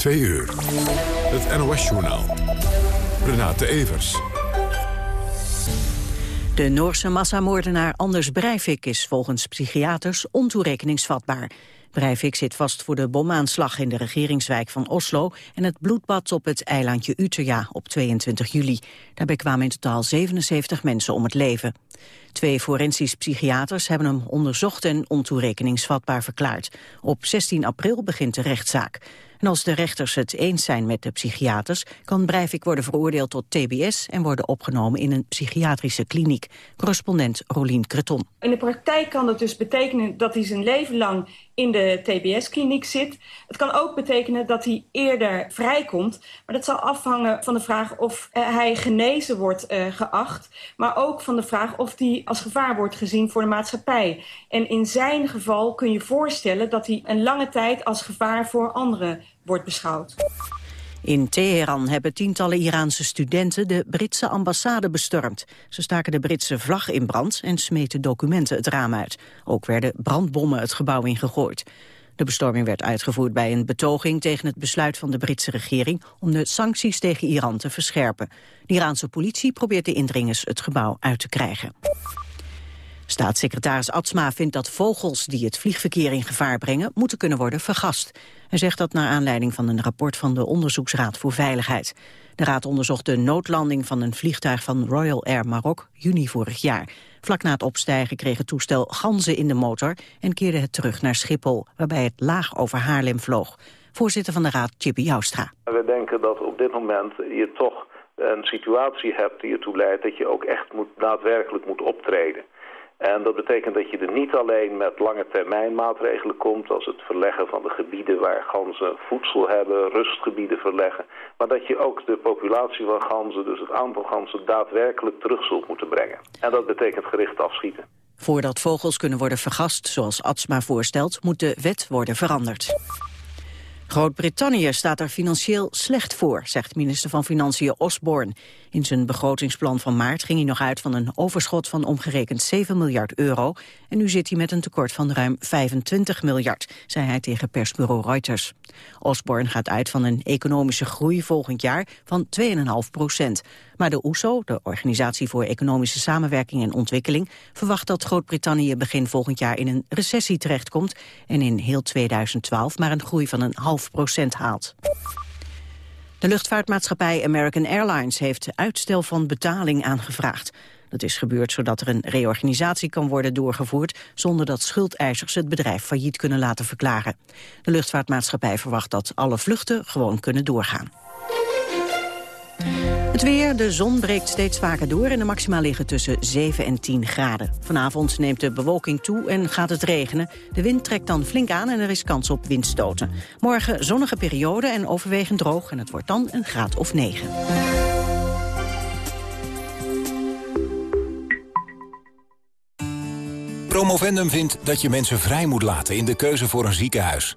2 uur. Het NOS-journaal. Renate Evers. De Noorse massamoordenaar Anders Breivik is volgens psychiaters ontoerekeningsvatbaar. Breivik zit vast voor de bomaanslag in de regeringswijk van Oslo... en het bloedbad op het eilandje Utøya op 22 juli. Daarbij kwamen in totaal 77 mensen om het leven. Twee forensisch psychiaters hebben hem onderzocht en ontoerekeningsvatbaar verklaard. Op 16 april begint de rechtszaak. En als de rechters het eens zijn met de psychiaters... kan Breivik worden veroordeeld tot tbs... en worden opgenomen in een psychiatrische kliniek. Correspondent Rolien Kreton. In de praktijk kan dat dus betekenen dat hij zijn leven lang in de tbs-kliniek zit. Het kan ook betekenen dat hij eerder vrijkomt. Maar dat zal afhangen van de vraag of uh, hij genezen wordt uh, geacht. Maar ook van de vraag of hij als gevaar wordt gezien voor de maatschappij. En in zijn geval kun je voorstellen dat hij een lange tijd als gevaar voor anderen wordt beschouwd. In Teheran hebben tientallen Iraanse studenten de Britse ambassade bestormd. Ze staken de Britse vlag in brand en smeten documenten het raam uit. Ook werden brandbommen het gebouw ingegooid. De bestorming werd uitgevoerd bij een betoging tegen het besluit van de Britse regering om de sancties tegen Iran te verscherpen. De Iraanse politie probeert de indringers het gebouw uit te krijgen. Staatssecretaris Atsma vindt dat vogels die het vliegverkeer in gevaar brengen moeten kunnen worden vergast. Hij zegt dat naar aanleiding van een rapport van de Onderzoeksraad voor Veiligheid. De raad onderzocht de noodlanding van een vliegtuig van Royal Air Maroc juni vorig jaar. Vlak na het opstijgen kreeg het toestel ganzen in de motor en keerde het terug naar Schiphol, waarbij het laag over Haarlem vloog. Voorzitter van de raad, Chippy Joustra. We denken dat op dit moment je toch een situatie hebt die ertoe leidt dat je ook echt moet, daadwerkelijk moet optreden. En dat betekent dat je er niet alleen met lange termijn maatregelen komt... als het verleggen van de gebieden waar ganzen voedsel hebben, rustgebieden verleggen... maar dat je ook de populatie van ganzen, dus het aantal ganzen... daadwerkelijk terug zult moeten brengen. En dat betekent gericht afschieten. Voordat vogels kunnen worden vergast, zoals Atsma voorstelt... moet de wet worden veranderd. Groot-Brittannië staat er financieel slecht voor, zegt minister van Financiën Osborne. In zijn begrotingsplan van maart ging hij nog uit van een overschot van omgerekend 7 miljard euro. En nu zit hij met een tekort van ruim 25 miljard, zei hij tegen persbureau Reuters. Osborne gaat uit van een economische groei volgend jaar van 2,5 procent. Maar de OESO, de Organisatie voor Economische Samenwerking en Ontwikkeling, verwacht dat Groot-Brittannië begin volgend jaar in een recessie terechtkomt en in heel 2012 maar een groei van een half procent haalt. De luchtvaartmaatschappij American Airlines heeft uitstel van betaling aangevraagd. Dat is gebeurd zodat er een reorganisatie kan worden doorgevoerd... zonder dat schuldeisers het bedrijf failliet kunnen laten verklaren. De luchtvaartmaatschappij verwacht dat alle vluchten gewoon kunnen doorgaan. Het weer, de zon breekt steeds vaker door en de maxima liggen tussen 7 en 10 graden. Vanavond neemt de bewolking toe en gaat het regenen. De wind trekt dan flink aan en er is kans op windstoten. Morgen zonnige periode en overwegend droog en het wordt dan een graad of 9. Promovendum vindt dat je mensen vrij moet laten in de keuze voor een ziekenhuis.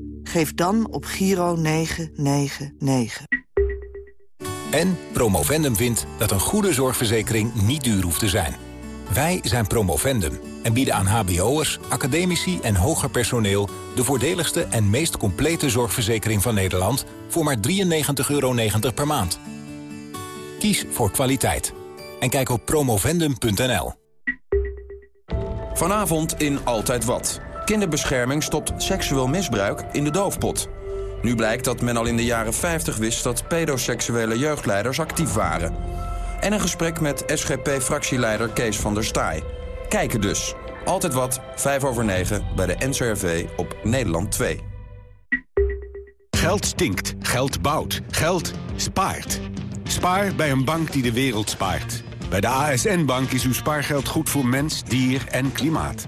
Geef dan op Giro 999. En Promovendum vindt dat een goede zorgverzekering niet duur hoeft te zijn. Wij zijn Promovendum en bieden aan hbo'ers, academici en hoger personeel... de voordeligste en meest complete zorgverzekering van Nederland... voor maar 93,90 euro per maand. Kies voor kwaliteit. En kijk op promovendum.nl. Vanavond in Altijd Wat... Kinderbescherming stopt seksueel misbruik in de doofpot. Nu blijkt dat men al in de jaren 50 wist dat pedoseksuele jeugdleiders actief waren. En een gesprek met SGP-fractieleider Kees van der Staaij. Kijken dus. Altijd wat, 5 over 9, bij de NCRV op Nederland 2. Geld stinkt, geld bouwt, geld spaart. Spaar bij een bank die de wereld spaart. Bij de ASN-bank is uw spaargeld goed voor mens, dier en klimaat.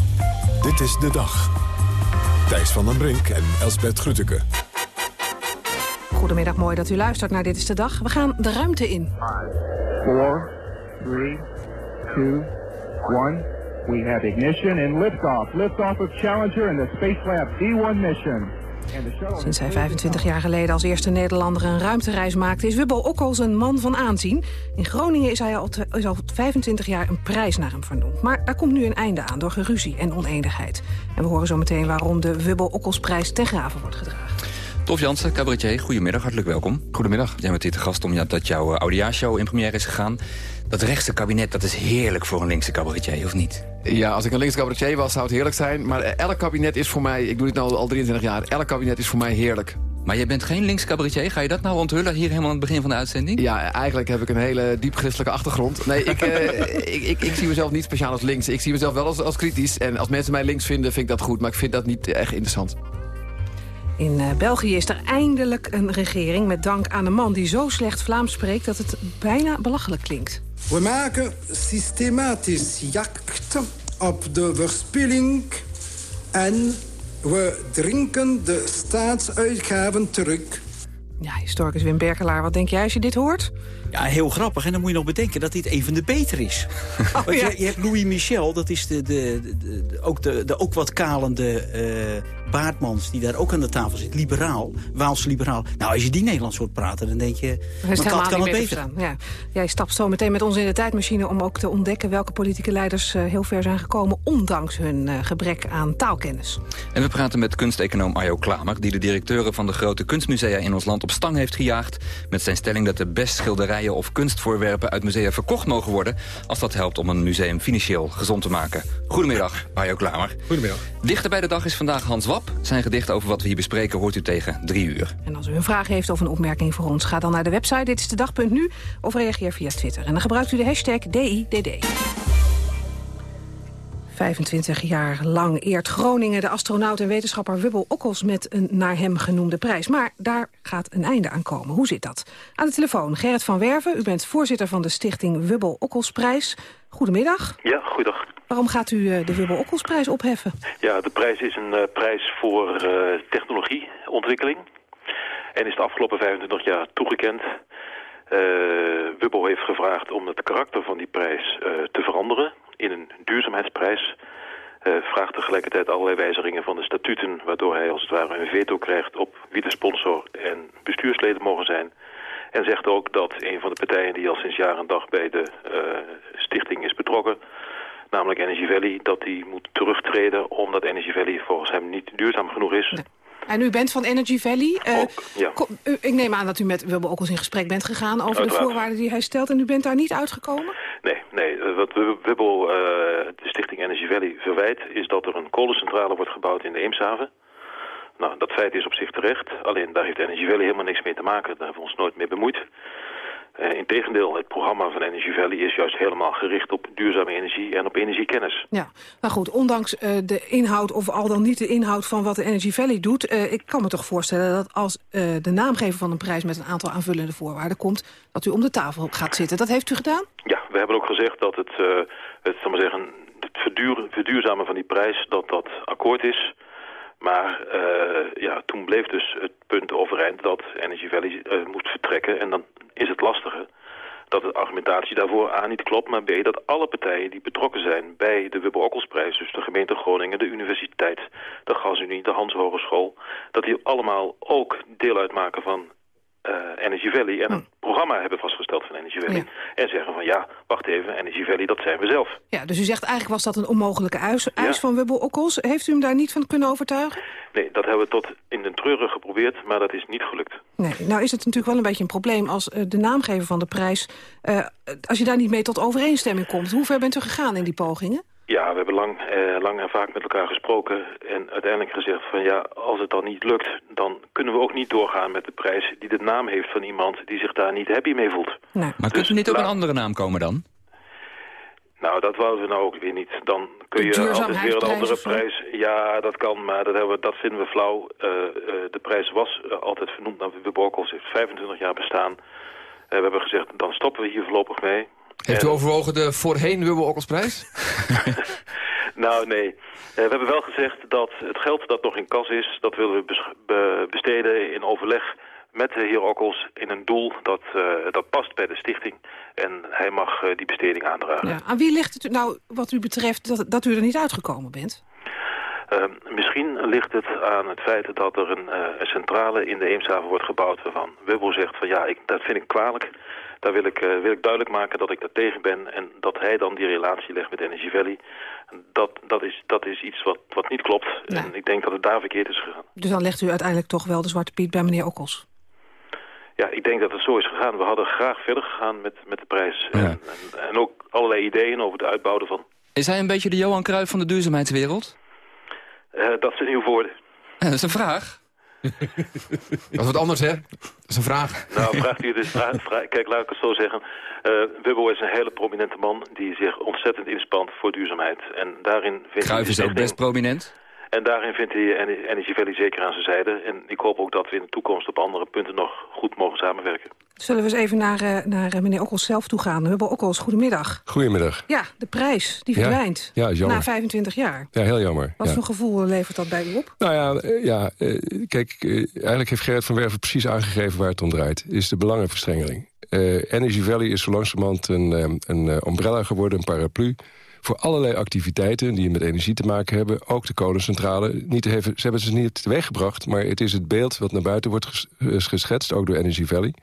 dit is de dag. Thijs van den Brink en Elsbert Grütke. Goedemiddag, mooi dat u luistert naar Dit is de Dag. We gaan de ruimte in. 4, 3, 2, 1. We have ignition and liftoff. Liftoff of Challenger and the Space Lab D1 mission. Sinds hij 25 jaar geleden als eerste Nederlander een ruimtereis maakte... is Wubbel Okkels een man van aanzien. In Groningen is hij al, is al 25 jaar een prijs naar hem vernoemd. Maar daar komt nu een einde aan door geruzie en oneenigheid. En we horen zo meteen waarom de Wubbel Okkelsprijs ten graven wordt gedragen. Tof Jansen, cabaretier, goedemiddag, hartelijk welkom. Goedemiddag. Jij bent hier te gast omdat jouw oudejaarshow in première is gegaan. Dat rechtse kabinet, dat is heerlijk voor een linkse cabaretier, of niet? Ja, als ik een linkse cabaretier was, zou het heerlijk zijn. Maar elk kabinet is voor mij, ik doe dit nu al 23 jaar... elk kabinet is voor mij heerlijk. Maar je bent geen links cabaretier. Ga je dat nou onthullen hier helemaal aan het begin van de uitzending? Ja, eigenlijk heb ik een hele diep christelijke achtergrond. Nee, ik, uh, ik, ik, ik, zie mezelf niet speciaal als links. Ik zie mezelf wel als, als kritisch. En als mensen mij links vinden, vind ik dat goed. Maar ik vind dat niet echt interessant. In uh, België is er eindelijk een regering met dank aan een man die zo slecht Vlaams spreekt dat het bijna belachelijk klinkt. We maken systematisch jacht op de verspilling en we drinken de staatsuitgaven terug. Ja, historicus Wim Berkelaar, wat denk jij als je dit hoort? Ja, heel grappig. En dan moet je nog bedenken dat dit een van de beter is. Oh, ja. je, je, hebt Louis Michel, dat is de, de, de, ook, de, de ook wat kalende uh, Baartmans... die daar ook aan de tafel zit, liberaal, Waalse liberaal. Nou, als je die Nederlands hoort praten, dan denk je... Dat kan, kan het beter. Ja. Jij stapt zo meteen met ons in de tijdmachine... om ook te ontdekken welke politieke leiders uh, heel ver zijn gekomen... ondanks hun uh, gebrek aan taalkennis. En we praten met kunsteconoom Ayo Klamer... die de directeuren van de grote kunstmusea in ons land op stang heeft gejaagd... met zijn stelling dat de best schilderijen of kunstvoorwerpen uit musea verkocht mogen worden... als dat helpt om een museum financieel gezond te maken. Goedemiddag, Bajo Klamer. Goedemiddag. Dichter bij de dag is vandaag Hans Wap. Zijn gedicht over wat we hier bespreken hoort u tegen drie uur. En als u een vraag heeft of een opmerking voor ons... ga dan naar de website Dit is de dag.nu of reageer via Twitter. En dan gebruikt u de hashtag DIDD. 25 jaar lang eert Groningen de astronaut en wetenschapper Wubbel Okkels met een naar hem genoemde prijs. Maar daar gaat een einde aan komen. Hoe zit dat? Aan de telefoon Gerrit van Werven. U bent voorzitter van de stichting Wubbel Okkelsprijs. Goedemiddag. Ja, goedendag. Waarom gaat u eh, de Wubbel Okkelsprijs opheffen? Ja, de prijs is een uh, prijs voor uh, technologieontwikkeling. En is de afgelopen 25 jaar toegekend. Wubbel heeft gevraagd om het karakter van die prijs te veranderen in een duurzaamheidsprijs. Uh, vraagt tegelijkertijd allerlei wijzigingen van de statuten... waardoor hij als het ware een veto krijgt op wie de sponsor en bestuursleden mogen zijn. En zegt ook dat een van de partijen die al sinds jaar en dag bij de uh, stichting is betrokken... namelijk Energy Valley, dat die moet terugtreden... omdat Energy Valley volgens hem niet duurzaam genoeg is... En u bent van Energy Valley. Uh, ook, ja. ik neem aan dat u met Wilbur ook eens in gesprek bent gegaan... over de voorwaarden die hij stelt en u bent daar niet uitgekomen? Nee, nee. Wat Wibbel, uh, de stichting Energy Valley, verwijt... is dat er een kolencentrale wordt gebouwd in de Eemshaven. Nou, dat feit is op zich terecht. Alleen daar heeft Energy Valley helemaal niks mee te maken. Daar hebben we ons nooit mee bemoeid. Uh, Integendeel, het programma van Energy Valley is juist helemaal gericht op duurzame energie en op energiekennis. Ja, maar goed, ondanks uh, de inhoud of al dan niet de inhoud van wat de Energy Valley doet... Uh, ik kan me toch voorstellen dat als de naamgever van een prijs met een aantal aanvullende voorwaarden komt... dat u om de tafel gaat zitten. Dat heeft u gedaan? Ja, we hebben ook gezegd dat het, het, zal maar zeggen, het verduur, verduurzamen van die prijs, dat dat akkoord is... Maar uh, ja, toen bleef dus het punt overeind dat Energy Valley uh, moest vertrekken. En dan is het lastige dat de argumentatie daarvoor A niet klopt... maar B dat alle partijen die betrokken zijn bij de Wubbe Okkelsprijs... dus de gemeente Groningen, de universiteit, de Gasunie, de Hans Hogeschool... dat die allemaal ook deel uitmaken van Energy Valley en een programma hebben vastgesteld van Energy Valley. En zeggen van ja, wacht even, Energy Valley, dat zijn we zelf. Ja, dus u zegt eigenlijk was dat een onmogelijke eis, eis van Wubbel Okkels. Heeft u hem daar niet van kunnen overtuigen? Nee, dat hebben we tot in de treuren geprobeerd, maar dat is niet gelukt. Nee, nou is het natuurlijk wel een beetje een probleem als uh, de naamgever van de prijs... Uh, als je daar niet mee tot overeenstemming komt. Hoe ver bent u gegaan in die pogingen? Ja, we hebben lang, eh, lang en vaak met elkaar gesproken en uiteindelijk gezegd van ja, als het dan niet lukt, dan kunnen we ook niet doorgaan met de prijs die de naam heeft van iemand die zich daar niet happy mee voelt. Nee. Maar dus kunt u niet op een andere naam komen dan? Nou, dat wouden we nou ook weer niet. Dan kun je altijd weer een andere prijs. Ja, dat kan, maar dat, hebben we, dat vinden we flauw. Uh, uh, de prijs was uh, altijd vernoemd naar Wubbe Borkels, heeft 25 jaar bestaan. we hebben gezegd, dan stoppen we hier voorlopig mee. Heeft u overwogen de voorheen Wubbe Okkelsprijs? nou, nee. we hebben wel gezegd dat het geld dat nog in kas is... dat willen we besteden in overleg met de heer Okkels in een doel dat, uh, dat past bij de stichting. En hij mag uh, die besteding aandragen. Ja. Aan wie ligt het nou wat u betreft dat, dat u er niet uitgekomen bent? Uh, misschien ligt het aan het feit dat er een, een centrale in de Eemshaven wordt gebouwd... waarvan Wubbel zegt van ja, ik, dat vind ik kwalijk. Daar wil ik, wil ik duidelijk maken dat ik daar tegen ben... en dat hij dan die relatie legt met Energy Valley. Dat, dat, is, dat is iets wat, wat niet klopt. En ik denk dat het daar verkeerd is gegaan. Dus dan legt u uiteindelijk toch wel de Zwarte Piet bij meneer Okkels? Ja, ik denk dat het zo is gegaan. We hadden graag verder gegaan met, met de prijs. En, en, en, ook allerlei ideeën over het uitbouwen van. Is hij een beetje de Johan Cruijff van de duurzaamheidswereld? Uh, dat zijn uw woorden. Uh, dat is een vraag. dat is wat anders, hè? Dat is een vraag. Nou. Vraag, vraag, kijk, laat ik het zo zeggen. Uh, Wubbo is een hele prominente man die zich ontzettend inspant voor duurzaamheid. En daarin vindt Cruijff is ook best prominent. En daarin vindt hij Energy Valley zeker aan zijn zijde. En ik hoop ook dat we in de toekomst op andere punten nog goed mogen samenwerken. Zullen we eens even naar, uh, naar meneer Okkels zelf toe gaan? We hebben Okkels, goedemiddag. Goedemiddag. Ja, de prijs, die verdwijnt. Ja, ja jammer. Na 25 jaar. Ja, heel jammer. Wat ja. voor gevoel levert dat bij u op? Nou ja, uh, ja kijk, eigenlijk heeft Gerrit van Werven precies aangegeven waar het om draait. Is de belangenverstrengeling. Energy Valley is zo langzamerhand een, een umbrella geworden, een paraplu voor allerlei activiteiten die met energie te maken hebben. Ook de kolencentrale. Niet even, ze hebben ze niet teweeggebracht, maar het is het beeld wat naar buiten wordt geschetst, ook door Energy Valley.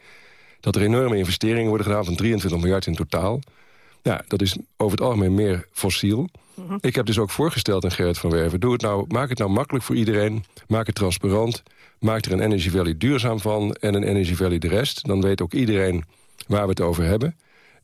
Dat er enorme investeringen worden gedaan van 23 miljard in totaal. Ja, dat is over het algemeen meer fossiel. -hmm. Ik heb dus ook voorgesteld aan Gerrit van Werven... Doe het nou, maak het nou makkelijk voor iedereen. Maak het transparant. Maak er een Energy Valley duurzaam van en een Energy Valley de rest. Dan weet ook iedereen waar we het over hebben.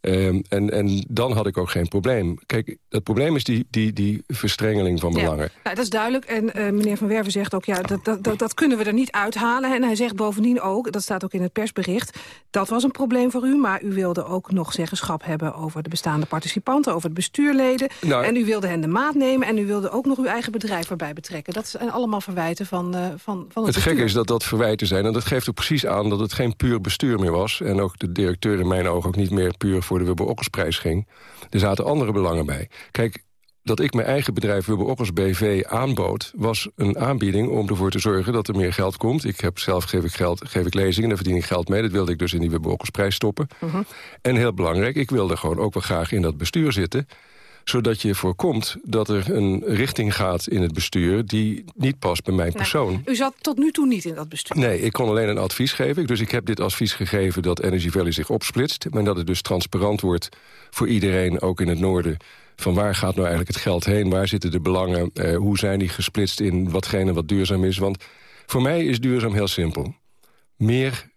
Um, en, en dan had ik ook geen probleem. Kijk, het probleem is die, die, die verstrengeling van belangen. Ja, nou, dat is duidelijk. En uh, meneer Van Werven zegt ook, ja, dat, dat, dat, dat, kunnen we er niet uithalen. En hij zegt bovendien ook, dat staat ook in het persbericht... dat was een probleem voor u, maar u wilde ook nog zeggenschap hebben... over de bestaande participanten, over het bestuurleden. Nou, en u wilde hen de maat nemen en u wilde ook nog uw eigen bedrijf erbij betrekken. Dat zijn allemaal verwijten van, uh, van, van het Het gekke is dat dat verwijten zijn. En dat geeft ook precies aan dat het geen puur bestuur meer was. En ook de directeur in mijn ogen ook niet meer puur voor de Wubbe Okkelsprijs ging. Er zaten andere belangen bij. Kijk, dat ik mijn eigen bedrijf Wubbe BV aanbood... was een aanbieding om ervoor te zorgen dat er meer geld komt. Ik heb zelf geef ik, geld, geef ik lezingen, daar verdien ik geld mee. Dat wilde ik dus in die Wubbe Okkelsprijs stoppen. Uh -huh. En heel belangrijk, ik wilde gewoon ook wel graag in dat bestuur zitten zodat je voorkomt dat er een richting gaat in het bestuur... die niet past bij mijn persoon. U zat tot nu toe niet in dat bestuur? Nee, ik kon alleen een advies geven. Dus ik heb dit advies gegeven dat Energy Valley zich opsplitst... maar dat het dus transparant wordt voor iedereen, ook in het noorden... van waar gaat nou eigenlijk het geld heen, waar zitten de belangen... Eh, hoe zijn die gesplitst in watgene wat duurzaam is. Want voor mij is duurzaam heel simpel. Meer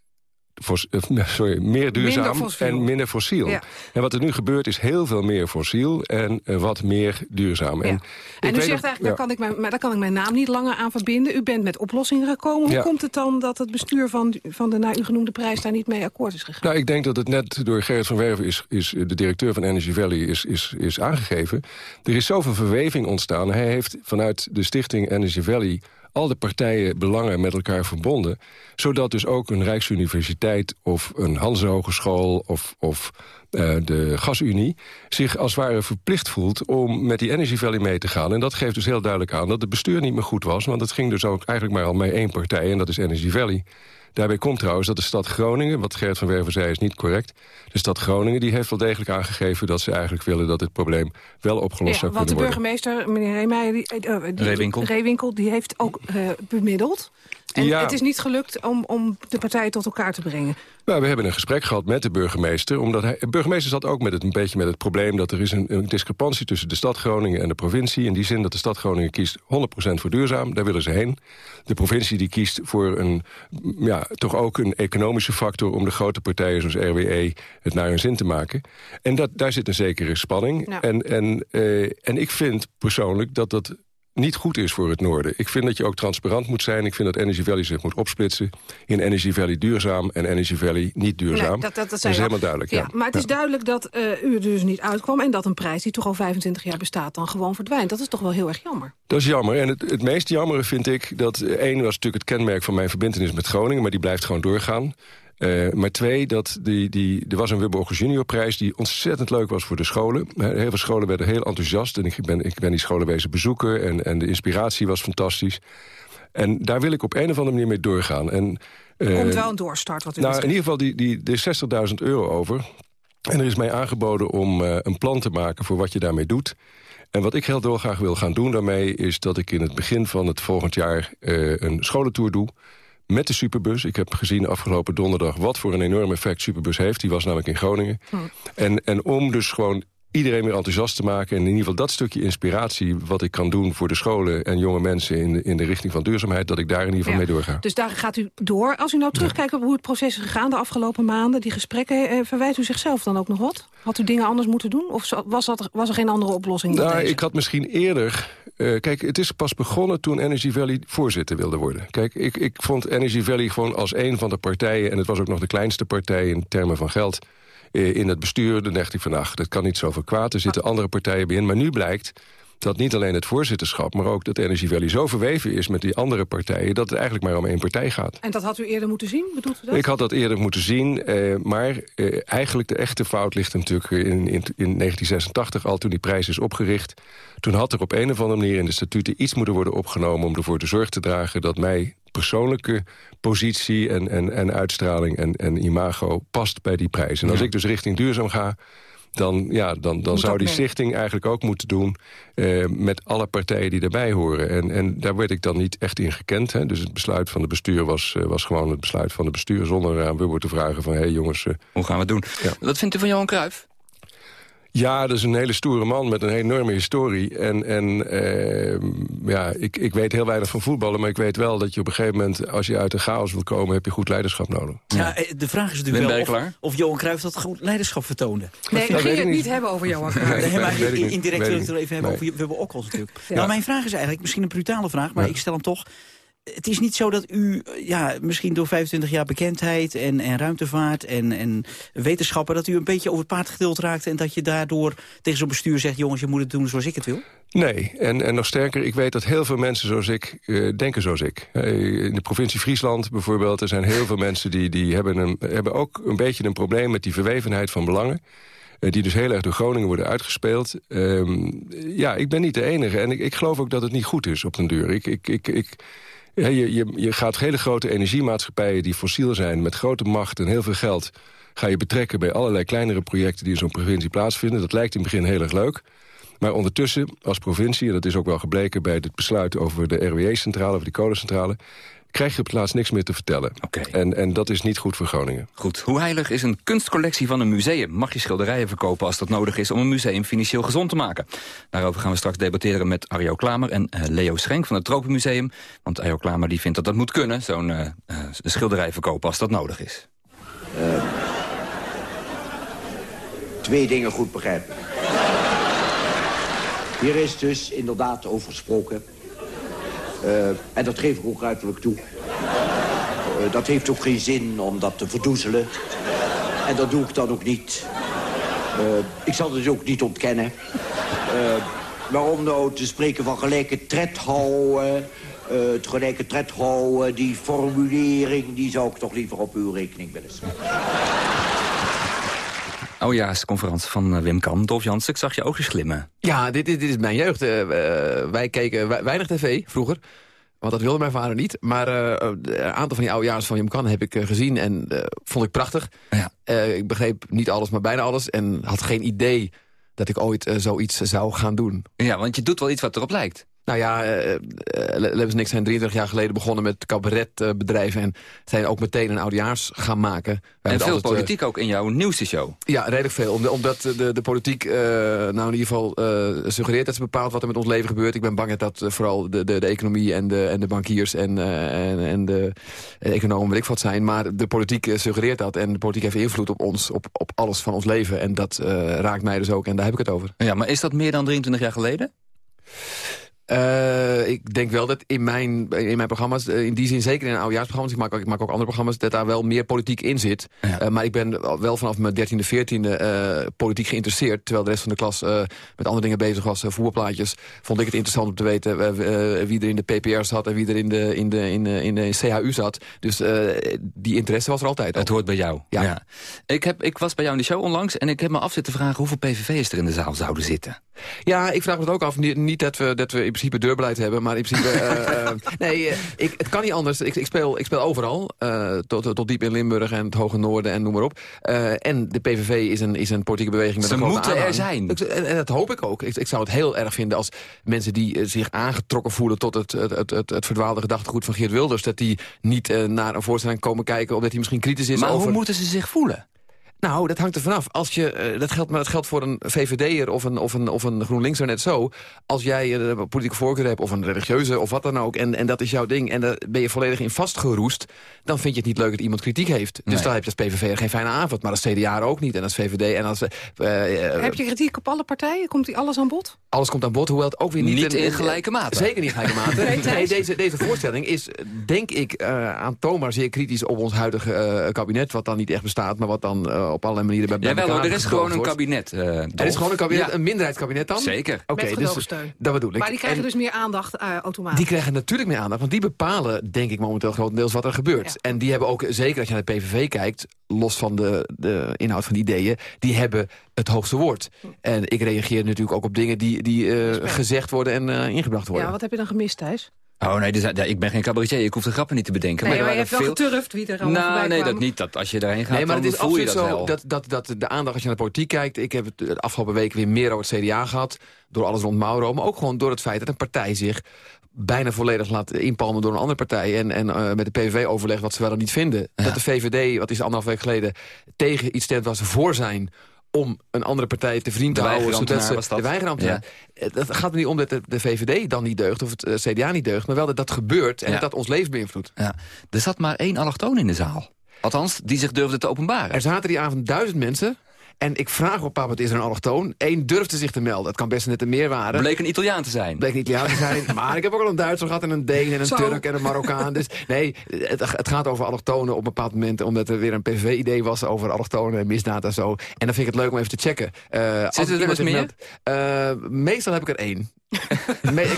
sorry, meer duurzaam minder en minder fossiel. Ja. En wat er nu gebeurt is heel veel meer fossiel en uh, wat meer duurzaam. Ja. En, en u zegt eigenlijk, daar, kan ik mijn, maar daar kan ik mijn naam niet langer aan verbinden. U bent met oplossingen gekomen. Hoe komt het dan dat het bestuur van, van de naar u genoemde prijs... daar niet mee akkoord is gegaan? Nou, ik denk dat het net door Gerrit van Werven is, is de directeur van Energy Valley is, is, is aangegeven. Er is zoveel verweving ontstaan. Hij heeft vanuit de stichting Energy Valley al de partijen belangen met elkaar verbonden... zodat dus ook een Rijksuniversiteit of een Hanse Hogeschool... of, of uh, de Gasunie zich als het ware verplicht voelt... om met die Energy Valley mee te gaan. En dat geeft dus heel duidelijk aan dat het bestuur niet meer goed was... want het ging dus ook eigenlijk maar al met één partij en dat is Energy Valley Daarbij komt trouwens dat de stad Groningen... wat Gert van Werven zei is niet correct. De stad Groningen die heeft wel degelijk aangegeven... dat ze eigenlijk willen dat dit probleem wel opgelost Ja, zou want kunnen de worden. burgemeester, meneer Reemeijer, die, eh, die- Reewinkel. Reewinkel, die heeft ook eh, bemiddeld. En Ja. het is niet gelukt om, om de partijen tot elkaar te brengen. Nou, we hebben een gesprek gehad met de burgemeester. Omdat hij, de burgemeester zat ook met het, een beetje met het probleem... dat er is een, een discrepantie tussen de stad Groningen en de provincie. In die zin dat de stad Groningen kiest 100% voor duurzaam. Daar willen ze heen. De provincie die kiest voor een, ja, toch ook een economische factor... om de grote partijen zoals RWE het naar hun zin te maken. En dat, daar zit een zekere spanning. En, en, eh, en ik vind persoonlijk dat dat niet goed is voor het noorden. Ik vind dat je ook transparant moet zijn. Ik vind dat Energy Valley zich moet opsplitsen in Energy Valley duurzaam en Energy Valley niet duurzaam. Nee, dat, dat, dat, is helemaal duidelijk. Ja. maar het is duidelijk dat eh, u er dus niet uitkwam... en dat een prijs die toch al 25 jaar bestaat dan gewoon verdwijnt. Dat is toch wel heel erg jammer. Dat is jammer. En het, het meest jammere vind ik dat... eh, één was natuurlijk het kenmerk van mijn verbindenis met Groningen... maar die blijft gewoon doorgaan. Eh, maar twee, dat die, die, er was een Wubbe Juniorprijs... die ontzettend leuk was voor de scholen. Heel veel scholen werden heel enthousiast. En ik ben, ik ben die scholen wezen bezoeken. En, en de inspiratie was fantastisch. En daar wil ik op een of andere manier mee doorgaan. En, Er eh, komt wel een doorstart wat u nou, in ieder geval, die, die, er is 60.000 euro over. En er is mij aangeboden om eh, een plan te maken voor wat je daarmee doet. En wat ik heel dolgraag wil gaan doen daarmee... is dat ik in het begin van het volgend jaar een scholentour doe... met de Superbus. Ik heb gezien afgelopen donderdag wat voor een enorm effect Superbus heeft. Die was namelijk in Groningen. En, en om dus gewoon iedereen weer enthousiast te maken... en in ieder geval dat stukje inspiratie wat ik kan doen... voor de scholen en jonge mensen in, de- in de richting van duurzaamheid... dat ik daar in ieder geval Ja. mee doorga. Dus daar gaat u door. Als u nou terugkijkt op hoe het proces is gegaan de afgelopen maanden... die gesprekken, eh, verwijt u zichzelf dan ook nog wat? Had u dingen anders moeten doen? Of was, dat, was er geen andere oplossing Nou, ik had misschien eerder... eh, kijk, het is pas begonnen toen Energy Valley voorzitter wilde worden. Kijk, ik, ik vond Energy Valley gewoon als een van de partijen... en het was ook nog de kleinste partij in termen van geld... eh, in het bestuur, dan dacht ik van... ach, dat kan niet zoveel kwaad, er zitten andere partijen bij in. Maar nu blijkt dat niet alleen het voorzitterschap... maar ook dat Energy Valley zo verweven is met die andere partijen... dat het eigenlijk maar om één partij gaat. En dat had u eerder moeten zien, bedoelt u dat? Ik had dat eerder moeten zien, eh, maar eh, eigenlijk de echte fout ligt natuurlijk in, in, in 1986 al toen die prijs is opgericht. Toen had er op een of andere manier in de statuten iets moeten worden opgenomen om ervoor te zorg te dragen dat mij persoonlijke positie en, en, en uitstraling en, en imago past bij die prijs. En als Ja. ik dus richting duurzaam ga, dan, ja, dan, dan Moet zou die mee. stichting eigenlijk ook moeten doen... eh, met alle partijen die daarbij horen. En, en daar werd ik dan niet echt in gekend. Hè. Dus het besluit van de bestuur was, eh, was gewoon het besluit van de bestuur... zonder aan Wubber te vragen van, hé hey, jongens... eh, Hoe gaan we het doen? Wat vindt u van Johan Cruijff? Ja, dat is een hele stoere man met een enorme historie. En, en eh, ja, ik, ik weet heel weinig van voetballen... maar ik weet wel dat je op een gegeven moment... als je uit een chaos wil komen, heb je goed leiderschap nodig. Ja, eh, de vraag is natuurlijk wel of, of Johan Cruijff dat goed leiderschap vertoonde. Nee, we gingen het niet hebben over Johan Cruijff. Nee, maar ik indirect wil ik ik het er even hebben niet. over Wubbe Okkels natuurlijk. Ja. Nou, mijn vraag is eigenlijk misschien een brutale vraag, maar ik stel hem toch. Het is niet zo dat u, eh, ja, misschien door 25 jaar bekendheid en, en ruimtevaart en, en wetenschappen... dat u een beetje over het paard getild raakt en dat je daardoor tegen zo'n bestuur zegt... jongens, je moet het doen zoals ik het wil? Nee, en, en nog sterker, ik weet dat heel veel mensen zoals ik eh, denken zoals ik. Eh, in de provincie Friesland bijvoorbeeld, er zijn heel veel mensen... die, die hebben, een, hebben ook een beetje een probleem met die verwevenheid van belangen. die dus heel erg door Groningen worden uitgespeeld. Ehm, ja, ik ben niet de enige. En ik, ik geloof ook dat het niet goed is op den duur. Ik, ik, ik, ik, je, je, gaat hele grote energiemaatschappijen die fossiel zijn... met grote macht en heel veel geld... ga je betrekken bij allerlei kleinere projecten... die in zo'n provincie plaatsvinden. Dat lijkt in het begin heel erg leuk. Maar ondertussen, als provincie, en dat is ook wel gebleken... bij het besluit over de RWE-centrale, over die kolencentrale... krijg je op het laatst niks meer te vertellen. En, en dat is niet goed voor Groningen. Goed. Hoe heilig is een kunstcollectie van een museum? Mag je schilderijen verkopen als dat nodig is om een museum financieel gezond te maken? Daarover gaan we straks debatteren met Arjo Klamer en eh, Leo Schenk van het Tropenmuseum. Want Arjo Klamer die vindt dat dat moet kunnen, zo'n eh, eh, schilderij verkopen als dat nodig is. twee dingen goed begrijpen. Hier is dus inderdaad over gesproken. Eh, en dat geef ik ook ruiterlijk toe. Eh, dat heeft ook geen zin om dat te verdoezelen. En dat doe ik dan ook niet. Eh, ik zal het ook niet ontkennen. Eh, waarom nou te spreken van gelijke tred houden... het gelijke tred houden, die formulering... die zou ik toch liever op uw rekening willen zetten. Oh ja, is de conferentie van eh, Wim Kam. Dolf Jansen, ik zag je oogjes glimmen. Ja, dit, dit, dit is mijn jeugd. Eh, eh, wij keken we- weinig tv vroeger. Want dat wilde mijn vader niet. Maar uh, een aantal van die oudejaars van Jim Kan heb ik gezien en vond ik prachtig. Ja. ik begreep niet alles, maar bijna alles. En had geen idee dat ik ooit zoiets zou gaan doen. Ja, want je doet wel iets wat erop lijkt. Nou ja, uh, uh, niks zijn 23 jaar geleden begonnen met cabaretbedrijven... en zijn ook meteen een oudjaars gaan maken. en veel politiek ook in jouw nieuwste show. Ja, redelijk veel. Omdat de, de politiek nou in ieder geval suggereert dat ze bepaalt wat er met ons leven gebeurt. Ik ben bang dat vooral de, de, de economie en de, en de bankiers en, en, en de economen weet ik wat zijn. Maar de politiek suggereert dat en de politiek heeft invloed op ons, op, op alles van ons leven. En dat raakt mij dus ook en daar heb ik het over. Ja, maar is dat meer dan 23 jaar geleden? Uh, ik denk wel dat in mijn, in mijn programma's, eh, in die zin zeker in oudejaarsprogramma's... Ik maak, ik maak ook andere programma's, dat daar wel meer politiek in zit. Ja. Uh, maar ik ben wel vanaf mijn 13e, 14e politiek geïnteresseerd... terwijl de rest van de klas met andere dingen bezig was, voetbalplaatjes... vond ik het interessant om te weten wie er in de PPR zat... en wie er in de, in de, in de, in de CHU zat. Dus die interesse was er altijd. Het hoort bij jou. Ja. ja. Ik, heb, ik was bij jou in de show onlangs en ik heb me af zitten vragen... hoeveel PVV'ers er in de zaal zouden zitten. Ja, ik vraag me het ook af. Niet dat we, dat we principe deurbeleid hebben, maar in principe... uh, nee, uh, ik, het kan niet anders. Ik, ik, speel, ik speel overal, tot, tot diep in Limburg en het Hoge Noorden en noem maar op. en de PVV is een, is een politieke beweging met Ze een grote moeten er zijn. En, en, dat hoop ik ook. Ik, ik, zou het heel erg vinden als mensen die zich aangetrokken voelen... tot het, het, het, het, verdwaalde gedachtegoed van Geert Wilders... dat die niet naar een voorstelling komen kijken... omdat hij misschien kritisch is maar over... hoe moeten ze zich voelen? Nou, dat hangt er vanaf. Als je, uh, dat, geldt, maar dat geldt voor een VVD'er of een, of een, of een GroenLinkser net zo. Als jij een uh, politieke voorkeur hebt of een religieuze of wat dan ook... en, en dat is jouw ding en daar ben je volledig in vastgeroest... dan vind je het niet leuk dat iemand kritiek heeft. Dus Nee. dan heb je als PVV geen fijne avond. Maar als CDA ook niet en als VVD en als... eh, eh, Heb je kritiek op alle partijen? Komt die alles aan bod? alles komt aan bod, hoewel het ook weer niet... In gelijke mate. Zeker niet in gelijke mate. Nee, deze, deze voorstelling is, denk ik, eh aantoonbaar zeer kritisch op ons huidige eh, kabinet. Wat dan niet echt bestaat, maar wat dan eh, op allerlei manieren bij, bij Jawel, elkaar hoor, er is gedoogd gewoon een kabinet. eh, Er is gewoon een kabinet, Ja. een minderheidskabinet dan? Zeker. Oké, Met dus dat bedoel ik. Maar die krijgen En dus meer aandacht eh, automatisch. die krijgen natuurlijk meer aandacht, want die bepalen, denk ik, momenteel grotendeels wat er gebeurt. En die hebben ook, zeker als je naar de PVV kijkt, los van de, de inhoud van die ideeën, die hebben het hoogste woord. En ik reageer natuurlijk ook op dingen die, die eh, gezegd worden en eh, ingebracht worden. Ja, wat heb je dan gemist, Thijs? Oh nee, dus, ja, ik ben geen cabaretier. Ik hoef de grappen niet te bedenken. Nee, maar maar er je hebt waren wel veel... geturfd wie er allemaal Nou, nee, dat niet. Dat als je daarheen gaat, Nee, maar het dan is voel je dat zo wel. dat, dat, dat de aandacht als je naar de politiek kijkt... ik heb het de afgelopen weken weer meer over het CDA gehad... door alles rond Mauro, maar ook gewoon door het feit dat een partij zich bijna volledig laat inpalmen door een andere partij... en, en eh, met de PVV overlegt wat ze wel en niet vinden. Dat de VVD, wat is het, anderhalf week geleden... tegen iets stemt waar ze voor zijn om een andere partij te vriend te De houden. Zodat ze, was dat. de weigerambtenaar. Eh, Dat gaat er niet om dat de, VVD dan niet deugt... of het eh, CDA niet deugt, maar wel dat dat gebeurt... en Ja. dat dat ons leven beïnvloedt. Ja. Er zat maar één allochtoon in de zaal. Althans, die zich durfde te openbaren. Er zaten die avond duizend mensen... En ik vraag op papa, wat is er een allochtoon? Eén durfde zich te melden. Het kan best net er meer waren. Bleek een Italiaan te zijn. Bleek een Italiaan te zijn. maar ik heb ook al een Duitser gehad en een Deen en een Zo. Turk en een Marokkaan. Dus nee, het, het gaat over allochtonen op een bepaald moment. Omdat er weer een PVV-idee was over allochtonen en misdaad en zo. En dan vind ik het leuk om even te checken. Uh, Zitten er zich meer? meldt- Uh, meestal heb ik er één.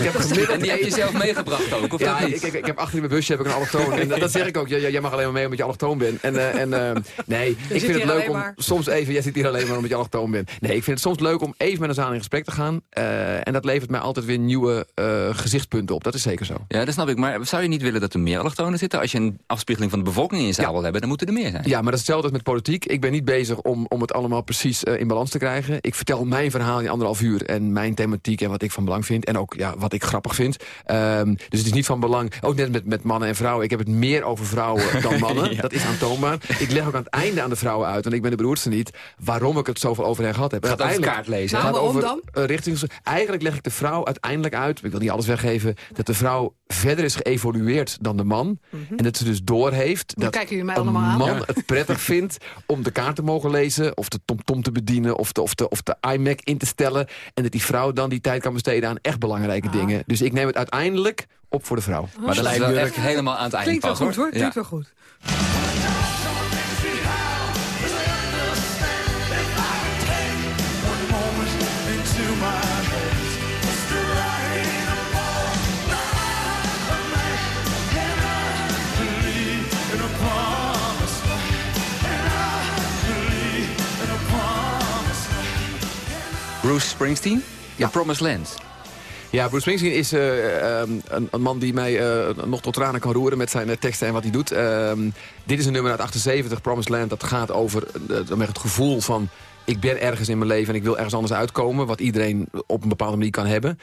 Ik heb gemiddeld En die heb je zelf meegebracht ook, of ja, ik, ik, ik heb achter in mijn busje heb ik een allochtoon. En dat zeg ik ook. Jij, jij mag alleen maar mee omdat je allochtoon bent. En, eh, en eh, nee, ik vind het leuk om maar. soms even... Jij zit hier alleen maar omdat je allochtoon bent. Nee, ik vind het soms leuk om even met een zaal in gesprek te gaan. Eh, en dat levert mij altijd weer nieuwe eh, gezichtspunten op. Dat is zeker zo. Ja, dat snap ik. Maar zou je niet willen dat er meer allochtonen zitten? Als je een afspiegeling van de bevolking in je zaal wil hebben, dan moeten er meer zijn. Ja, maar dat is hetzelfde als met politiek. Ik ben niet bezig om, om het allemaal precies in balans te krijgen. Ik vertel mijn verhaal in anderhalf uur. En mijn thematiek en wat ik van belang vind. En ook ja, wat ik grappig vind. Ehm, dus het is niet van belang. Ook net met, met mannen en vrouwen. Ik heb het meer over vrouwen dan mannen. Ja. Dat is aantoonbaar. Ik leg ook aan het einde aan de vrouwen uit. Want ik ben de beroerdste niet. Waarom ik het zoveel over hen gehad heb. Het gaat over Het hè? gaat over waarom eh, richting. Eigenlijk leg ik de vrouw uiteindelijk uit. Ik wil niet alles weggeven. Dat de vrouw verder is geëvolueerd dan de man. En dat ze dus doorheeft. Nu dat kijken jullie mij een allemaal aan. man Ja. het prettig vindt om de kaart te mogen lezen... of de TomTom te bedienen of de, of, de, of de iMac in te stellen... en dat die vrouw dan die tijd kan besteden aan echt belangrijke Ah. dingen. Dus ik neem het uiteindelijk op voor de vrouw. Maar dat is wel echt helemaal aan het eind Klinkt wel pas, goed hoor, Ja. klinkt wel goed. Bruce Springsteen? The Promised Land. Ja, Bruce Springsteen is uh, um, een, een, man die mij uh, nog tot tranen kan roeren met zijn teksten en wat hij doet. Ehm, dit is een nummer uit 78, Promised Land. Dat gaat over het gevoel van ik ben ergens in mijn leven en ik wil ergens anders uitkomen. Wat iedereen op een bepaalde manier kan hebben.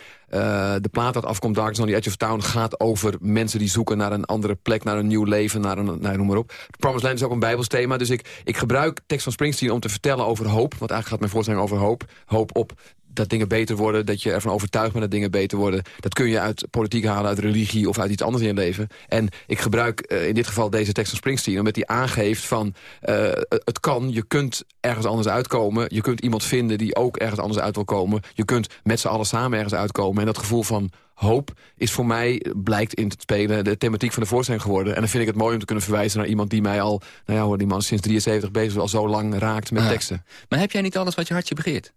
De plaat dat afkomt, Darkness on the Edge of Town... gaat over mensen die zoeken naar een andere plek, naar een nieuw leven, naar een, nou, noem maar op. Promised Land is ook een bijbelsthema, dus ik, ik gebruik tekst van Springsteen om te vertellen over hoop. Want eigenlijk gaat mijn voorstelling over hoop. Hoop op dat dingen beter worden, dat je ervan overtuigd bent dat dingen beter worden. Dat kun je uit politiek halen, uit religie of uit iets anders in je leven. En ik gebruik uh, in dit geval deze tekst van Springsteen... omdat hij aangeeft van uh, het kan, je kunt ergens anders uitkomen. Je kunt iemand vinden die ook ergens anders uit wil komen. Je kunt met z'n allen samen ergens uitkomen. En dat gevoel van hoop is voor mij, blijkt in het spelen... de thematiek van de voorstelling geworden. En dan vind ik het mooi om te kunnen verwijzen naar iemand die mij al... nou ja hoor, die man sinds 73 bezig al zo lang raakt met teksten. Maar heb jij niet alles wat je hartje begeert?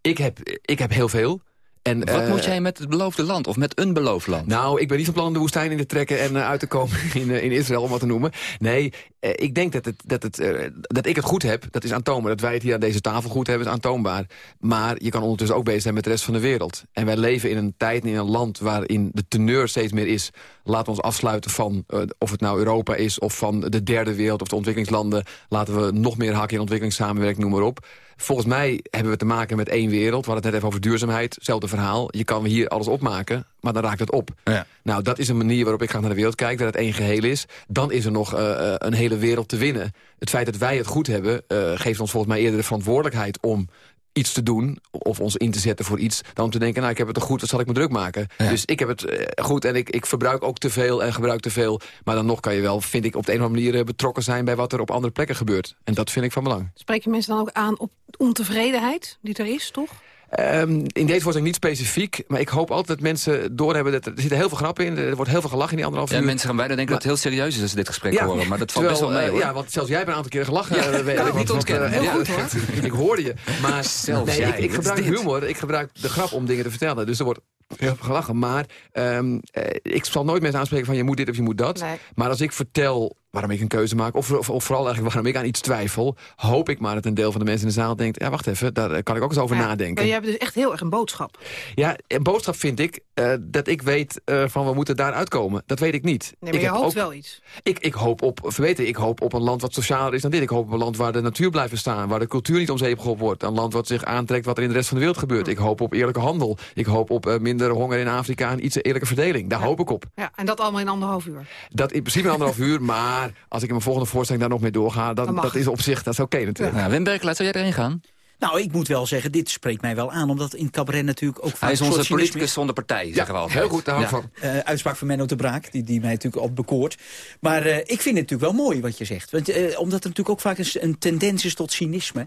Ik heb, ik heb heel veel. En, Wat uh, moet jij met het beloofde land of met een beloofd land? Nou, ik ben niet van plan de woestijn in te trekken en uh, uit te komen in, uh, in Israël, om wat te noemen. Nee, ik denk dat, het, dat, het, dat ik het goed heb, dat is aantoonbaar. Dat wij het hier aan deze tafel goed hebben, is aantoonbaar. Maar je kan ondertussen ook bezig zijn met de rest van de wereld. En wij leven in een tijd en in een land waarin de teneur steeds meer is... laten we ons afsluiten van of het nou Europa is... of van de derde wereld of de ontwikkelingslanden. Laten we nog meer hakken in ontwikkelingssamenwerking, noem maar op. Volgens mij hebben we te maken met één wereld. We hadden het net even over duurzaamheid. Hetzelfde verhaal. Je kan hier alles opmaken, maar dan raakt het op. Ja. Nou, dat is een manier waarop ik graag naar de wereld kijk. Dat het één geheel is. Dan is er nog uh, een hele wereld te winnen. Het feit dat wij het goed hebben... Uh, geeft ons volgens mij eerder de verantwoordelijkheid om iets te doen of ons in te zetten voor iets... dan om te denken, nou, ik heb het toch goed, wat zal ik me druk maken? Ja. Dus ik heb het goed en ik, ik verbruik ook te veel en gebruik te veel. Maar dan nog kan je wel, vind ik, op de een of andere manier... betrokken zijn bij wat er op andere plekken gebeurt. En dat vind ik van belang. Spreek je mensen dan ook aan op ontevredenheid die er is, toch? Um, in deze voorstelling niet specifiek, maar ik hoop altijd dat mensen doorhebben... dat er, er zitten heel veel grappen in, er wordt heel veel gelachen in die anderhalf ja, uur. mensen gaan bijna denken maar, dat het heel serieus is als ze dit gesprek ja, horen, maar dat valt terwijl, best wel mee, hoor. Uh, ja, want zelfs jij hebt een aantal keer gelachen. Ja, kan ik niet ontkennen. Heel ja, goed, hoor. ik hoorde je. Maar zelfs nee, jij, ik, ik gebruik humor, ik gebruik de grap om dingen te vertellen. Dus er wordt heel veel gelachen. Maar um, uh, ik zal nooit mensen aanspreken van je moet dit of je moet dat. Nee. Maar als ik vertel waarom ik een keuze maak... Of, of, of, vooral eigenlijk waarom ik aan iets twijfel... hoop ik maar dat een deel van de mensen in de zaal denkt... ja, wacht even, daar kan ik ook eens over ja, nadenken. Maar je hebt dus echt heel erg een boodschap. Ja, een boodschap vind ik uh, dat ik weet uh, van we moeten daar uitkomen. Dat weet ik niet. Nee, maar ik je hoopt ook, wel iets. Ik, ik hoop op, verbetering. ik hoop op een land wat socialer is dan dit. Ik hoop op een land waar de natuur blijft bestaan. Waar de cultuur niet om zeep geholpen wordt. Een land wat zich aantrekt wat er in de rest van de wereld gebeurt. Hm. Ik hoop op eerlijke handel. Ik hoop op uh, minder honger in Afrika en iets eerlijke verdeling. Daar ja. hoop ik op. Ja, en dat allemaal in anderhalf uur. Dat in principe in anderhalf uur, maar als ik in mijn volgende voorstelling daar nog mee doorga... dan dat is op zich dat is oké okay, natuurlijk. Ja. Nou, Wim Berkelaar, zou jij erin gaan? Nou, ik moet wel zeggen, dit spreekt mij wel aan. Omdat in cabaret natuurlijk ook... Hij is onze politicus zonder partij, ja, zeggen we altijd. heel goed, daar ja. van. Uh, uitspraak van Menno de Braak, die, die mij natuurlijk al bekoort. Maar uh, ik vind het natuurlijk wel mooi wat je zegt. Want, uh, omdat er natuurlijk ook vaak een, een tendens is tot cynisme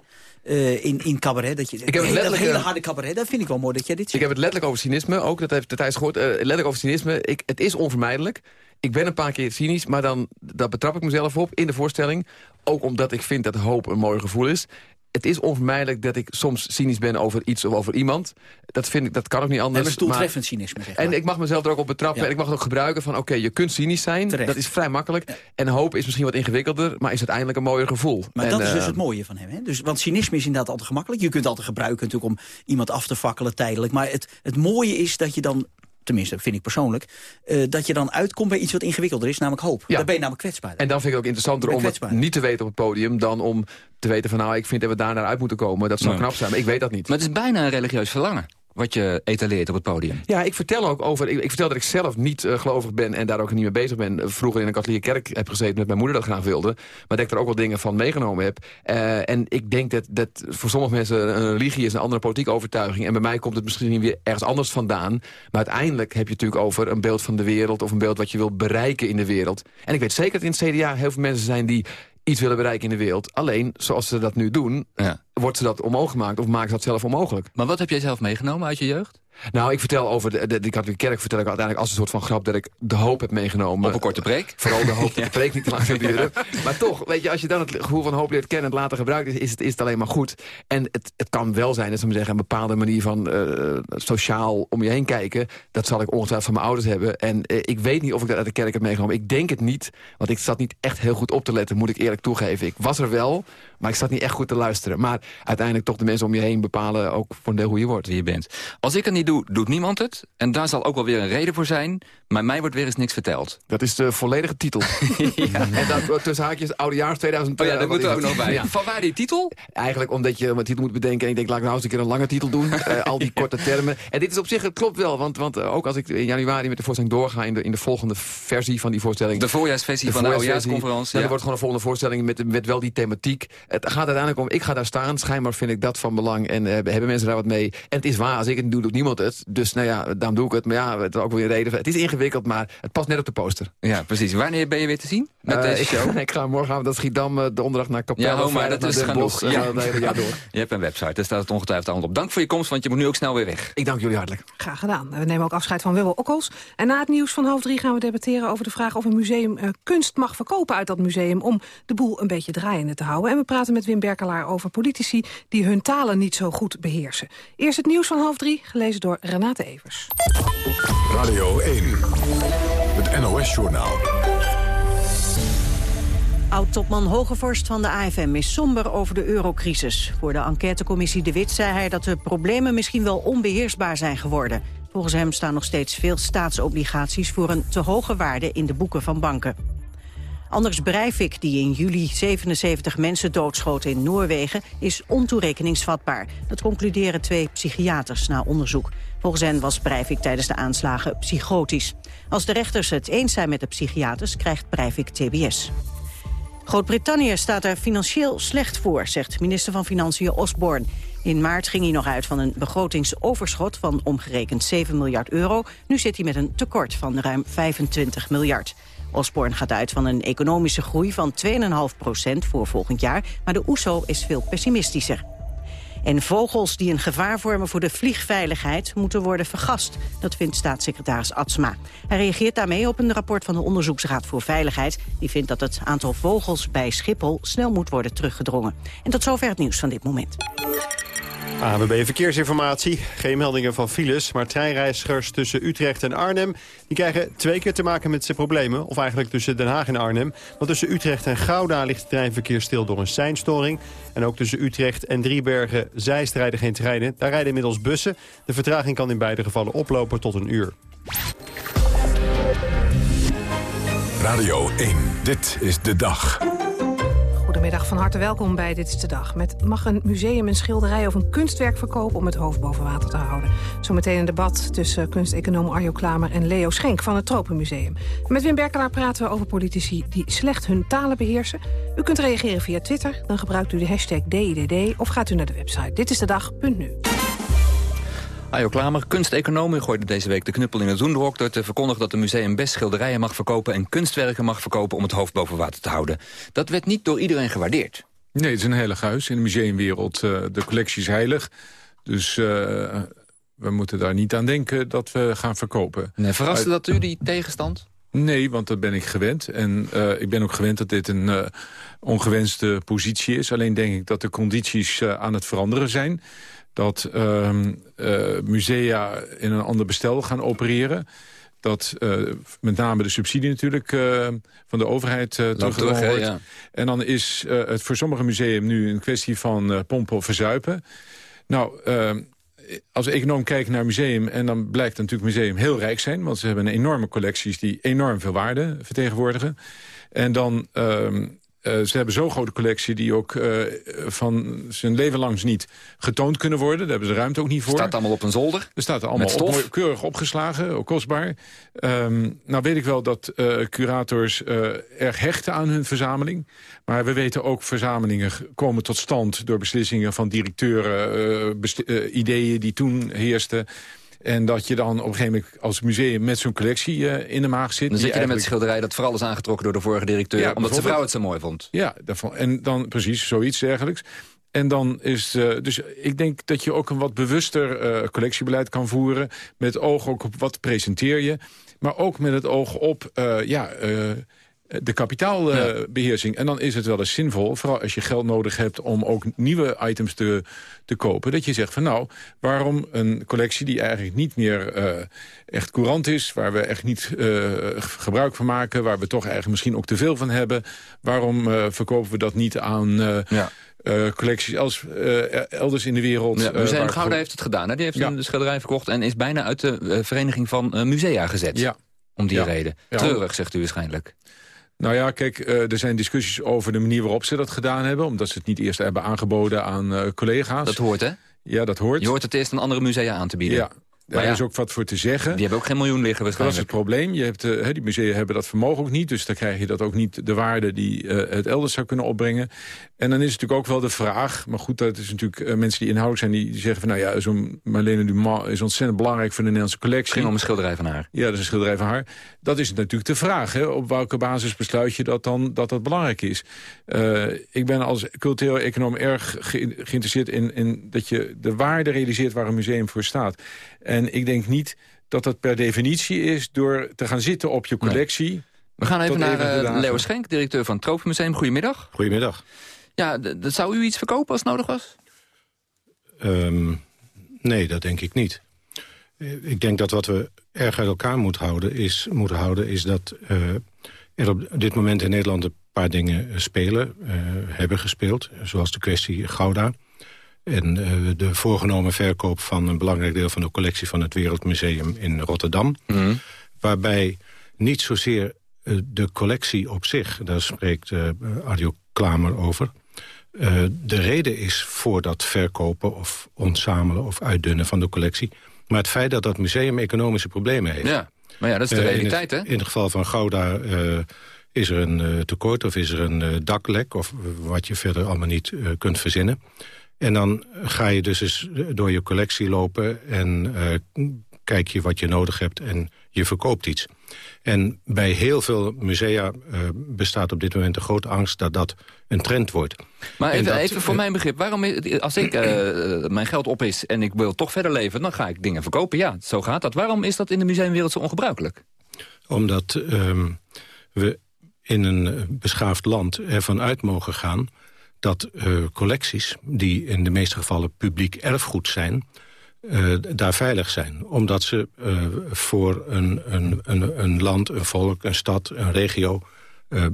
in, in cabaret. Dat je, ik heb hele, hele harde cabaret, dat vind ik wel mooi dat jij dit zegt. Ik heb het letterlijk over cynisme, ook, dat heeft de Thijs gehoord. letterlijk over cynisme, ik, het is onvermijdelijk. Ik ben een paar keer cynisch, maar dan dat betrap ik mezelf op in de voorstelling. Ook omdat ik vind dat hoop een mooi gevoel is het is onvermijdelijk dat ik soms cynisch ben over iets of over iemand. Dat, vind ik, dat kan ook niet anders. En doeltreffend cynisme, zeg maar. En ik mag mezelf er ook op betrappen. Ja. En ik mag het ook gebruiken van, oké, okay, je kunt cynisch zijn. Terecht. Dat is vrij makkelijk. Ja. En hoop is misschien wat ingewikkelder, maar is uiteindelijk een mooier gevoel. Maar en, dat is dus uh, het mooie van hem. Hè? Dus, want cynisme is inderdaad altijd gemakkelijk. Je kunt het altijd gebruiken natuurlijk om iemand af te fakkelen tijdelijk. Maar het, het mooie is dat je dan tenminste vind ik persoonlijk, uh, dat je dan uitkomt bij iets wat ingewikkelder is, namelijk hoop. Ja. Daar ben je namelijk kwetsbaar. En dan vind ik het ook interessanter om het niet te weten op het podium, dan om te weten van nou, ik vind dat we daar naar uit moeten komen. Dat zou Nee. knap zijn, maar ik weet dat niet. Maar het is bijna een religieus verlangen wat je etaleert op het podium. Ja, ik vertel ook over. Ik, vertel dat ik zelf niet uh, gelovig ben en daar ook niet mee bezig ben. Vroeger in een katholieke kerk heb gezeten met mijn moeder dat graag wilde. Maar dat ik er ook wel dingen van meegenomen heb. Uh, en ik denk dat, dat voor sommige mensen een religie is een andere politieke overtuiging. En bij mij komt het misschien weer ergens anders vandaan. Maar uiteindelijk heb je natuurlijk over een beeld van de wereld of een beeld wat je wil bereiken in de wereld. En ik weet zeker dat in het CDA heel veel mensen zijn die iets willen bereiken in de wereld. Alleen, zoals ze dat nu doen, ja. wordt ze dat onmogelijk gemaakt of maken ze dat zelf onmogelijk. Maar wat heb jij zelf meegenomen uit je jeugd? Nou, ik vertel over de, de, de katholieke kerk vertel ik uiteindelijk als een soort van grap dat ik de hoop heb meegenomen. Op een korte preek? Vooral de hoop dat de preek niet te lang zou duren. Maar toch, weet je, als je dan het gevoel van hoop leert kennen en het later gebruikt, is, is, het, is het alleen maar goed. En het, het kan wel zijn, dat ze zeggen, een bepaalde manier van uh, sociaal om je heen kijken. Dat zal ik ongetwijfeld van mijn ouders hebben. En uh, ik weet niet of ik dat uit de kerk heb meegenomen. Ik denk het niet, want ik zat niet echt heel goed op te letten, moet ik eerlijk toegeven. Ik was er wel, Maar ik zat niet echt goed te luisteren. Maar uiteindelijk toch de mensen om je heen bepalen ook voor de hoe je wordt. Wie je bent. Als ik het niet doe, doet niemand het. En daar zal ook wel weer een reden voor zijn. Maar mij wordt weer eens niks verteld. Dat is de volledige titel. ja. En dan tussen haakjes oudejaars 2000. Oh ja, dat moet er ook nog bij. Van waar die titel? Eigenlijk omdat je een titel moet bedenken. En ik denk, laat ik nou eens een keer een lange titel doen. uh, al die korte termen. En dit is op zich, het klopt wel. Want, want uh, ook als ik in januari met de voorstelling doorga... in de, in de volgende versie van die voorstelling... De voorjaarsversie de van de oudejaarsconferentie. Ja. Er wordt gewoon een volgende voorstelling met, met wel die thematiek. Het gaat uiteindelijk om, ik ga daar staan. Schijnbaar vind ik dat van belang. En uh, hebben mensen daar wat mee. En het is waar, als ik het doe, doet niemand het. Dus nou ja, daarom doe ik het. Maar ja, het is ook weer een reden. Het is ingewikkeld, maar het past net op de poster. Ja, precies. Wanneer ben je weer te zien met uh, deze show? Ik, ik ga morgenavond naar Schiedam, de donderdag naar Capelle. Ja, oh, maar dat is genoeg. Bos, ja. jaar door. Je hebt een website, daar staat het ongetwijfeld allemaal op. Dank voor je komst, want je moet nu ook snel weer weg. Ik dank jullie hartelijk. Graag gedaan. We nemen ook afscheid van Wibbel Okkels. En na het nieuws van half drie gaan we debatteren over de vraag... of een museum uh, kunst mag verkopen uit dat museum... om de boel een beetje draaiende te houden. En we praten met Wim Berkelaar over politici... die hun talen niet zo goed beheersen. Eerst het nieuws van half drie, gelezen door Renate Evers. Radio 1, het NOS-journaal. Oud-topman Hogevorst van de AFM is somber over de eurocrisis. Voor de enquêtecommissie De Wit zei hij dat de problemen misschien wel onbeheersbaar zijn geworden. Volgens hem staan nog steeds veel staatsobligaties voor een te hoge waarde in de boeken van banken. Anders Breivik, die in juli 77 mensen doodschoot in Noorwegen, is ontoerekeningsvatbaar. Dat concluderen twee psychiaters na onderzoek. Volgens hen was Breivik tijdens de aanslagen psychotisch. Als de rechters het eens zijn met de psychiaters, krijgt Breivik TBS. Groot-Brittannië staat er financieel slecht voor, zegt minister van Financiën Osborne. In maart ging hij nog uit van een begrotingsoverschot van omgerekend 7 miljard euro. Nu zit hij met een tekort van ruim 25 miljard. Osborne gaat uit van een economische groei van 2,5 procent voor volgend jaar... maar de OESO is veel pessimistischer. En vogels die een gevaar vormen voor de vliegveiligheid moeten worden vergast. Dat vindt staatssecretaris Atsma. Hij reageert daarmee op een rapport van de Onderzoeksraad voor Veiligheid. Die vindt dat het aantal vogels bij Schiphol snel moet worden teruggedrongen. En tot zover het nieuws van dit moment. ANWB Verkeersinformatie. Geen meldingen van files, maar treinreizigers tussen Utrecht en Arnhem... die krijgen twee keer te maken met zijn problemen. Of eigenlijk tussen Den Haag en Arnhem. Want tussen Utrecht en Gouda ligt het treinverkeer stil door een seinstoring. En ook tussen Utrecht en Driebergen Zeist rijden geen treinen. Daar rijden inmiddels bussen. De vertraging kan in beide gevallen oplopen tot een uur. Radio 1, dit is de dag. Goedemiddag, van harte welkom bij Dit is de Dag. Met mag een museum een schilderij of een kunstwerk verkopen om het hoofd boven water te houden? Zometeen een debat tussen kunsteconoom Arjo Klamer en Leo Schenk van het Tropenmuseum. Met Wim Berkelaar praten we over politici die slecht hun talen beheersen. U kunt reageren via Twitter, dan gebruikt u de hashtag DIDD of gaat u naar de website ditisdedag.nu. Ajo Klamer, kunsteconoom, gooide deze week de knuppel in het zoendrok... door te verkondigen dat een museum best schilderijen mag verkopen... en kunstwerken mag verkopen om het hoofd boven water te houden. Dat werd niet door iedereen gewaardeerd. Nee, het is een heilig huis in de museumwereld. Uh, de collectie is heilig. Dus uh, we moeten daar niet aan denken dat we gaan verkopen. Nee, verraste dat u, die tegenstand? Nee, want dat ben ik gewend. En uh, ik ben ook gewend dat dit een uh, ongewenste positie is. Alleen denk ik dat de condities uh, aan het veranderen zijn dat uh, uh, musea in een ander bestel gaan opereren. Dat uh, met name de subsidie natuurlijk uh, van de overheid uh, wordt. Ja. En dan is het voor sommige musea nu een kwestie van pompen of verzuipen. Nou, ehm, als econoom kijken naar museum... en dan blijkt natuurlijk museum heel rijk zijn... want ze hebben enorme collecties die enorm veel waarde vertegenwoordigen. En dan ehm, uh, ze hebben zo'n grote collectie die ook uh, van zijn leven langs niet getoond kunnen worden. Daar hebben ze ruimte ook niet voor. staat allemaal op een zolder? Er staat allemaal op, keurig opgeslagen, ook kostbaar. Um, nou weet ik wel dat uh, curators erg hechten aan hun verzameling. Maar we weten ook verzamelingen komen tot stand door beslissingen van directeuren, ideeën die toen heersten. En dat je dan op een gegeven moment als museum met zo'n collectie uh, in de maag zit. Dan zit je er met schilderij dat vooral is aangetrokken door de vorige directeur. Ja, omdat zijn vrouw het zo mooi vond. Ja, en dan precies zoiets dergelijks. En dan is, uh, dus ik denk dat je ook een wat bewuster uh, collectiebeleid kan voeren. Met oog ook op wat presenteer je. Maar ook met het oog op, ja, de kapitaalbeheersing. Ja. En dan is het wel eens zinvol, vooral als je geld nodig hebt... om ook nieuwe items te, te kopen, dat je zegt van nou... waarom een collectie die eigenlijk niet meer uh, echt courant is... waar we echt niet uh, gebruik van maken... waar we toch eigenlijk misschien ook te veel van hebben... waarom uh, verkopen we dat niet aan... Ja eh, collecties els, eh, elders in de wereld. Ja, eh, Museum waar- Gouda heeft het gedaan. Hè? Die heeft Ja. een schilderij verkocht en is bijna uit de eh, vereniging van eh, musea gezet. Ja. Om die Ja. reden. Treurig, zegt u waarschijnlijk. Nou ja, kijk, eh, er zijn discussies over de manier waarop ze dat gedaan hebben. Omdat ze het niet eerst hebben aangeboden aan eh, collega's. Dat hoort, hè? Ja, dat hoort. Je hoort het eerst aan andere musea aan te bieden. Ja, daar is ook wat voor te zeggen. Die hebben ook geen miljoen liggen Dat is het probleem. Je hebt, eh, die musea hebben dat vermogen ook niet. Dus dan krijg je dat ook niet de waarde die het elders zou kunnen opbrengen. En dan is het natuurlijk ook wel de vraag... maar goed, dat is natuurlijk eh, mensen die inhoudelijk zijn... die, die zeggen van, nou ja, zo'n Marlene Dumas is ontzettend belangrijk... voor de Nederlandse collectie. Het ging om een schilderij van haar. Ja, dat is een schilderij van haar. Dat is natuurlijk de vraag. Hè? Op welke basis besluit je dat dan dat dat belangrijk is? Eh, ik ben als cultureel econoom erg ge- geïnteresseerd in, in dat je de waarde realiseert waar een museum voor staat. En ik denk niet dat dat per definitie is door te gaan zitten op je collectie. We gaan even tot naar eeuwige eh. Leo Schenk, directeur van het Tropenmuseum. Goedemiddag. Goedemiddag. Ja, zou u iets verkopen als nodig was? Ehm, nee, dat denk ik niet. Eh, Ik denk dat wat we erg uit elkaar moeten houden is, moeten houden, is dat eh, er op dit moment in Nederland een paar dingen eh, spelen, hebben gespeeld. Zoals de kwestie Gouda. En de voorgenomen verkoop van een belangrijk deel van de collectie van het Wereldmuseum in Rotterdam. Waarbij niet zozeer de collectie op zich, daar spreekt Arjo Klamer over... Eh, de reden is voor dat verkopen of ontzamelen of uitdunnen van de collectie. Maar het feit dat dat museum economische problemen heeft. Ja, maar ja, dat is de Eh, realiteit, hè? In het geval van Gouda eh, is er een tekort of is er een daklek... of wat je verder allemaal niet kunt verzinnen. En dan ga je dus eens door je collectie lopen... en kijk je wat je nodig hebt en je verkoopt iets. En bij heel veel musea eh, bestaat op dit moment de grote angst... dat dat een trend wordt. Maar En even, dat, even voor eh, mijn begrip. Waarom, is- als ik eh, mijn geld op is en ik wil toch verder leven... dan ga ik dingen verkopen. Ja, zo gaat dat. Waarom is dat in de museumwereld zo ongebruikelijk? Omdat ehm, we in een eh, beschaafd land ervan uit mogen gaan... dat eh, collecties, die in de meeste gevallen publiek erfgoed zijn... eh, daar veilig zijn. Omdat ze eh, voor een, een, een, een land, een volk, een stad, een regio... eh,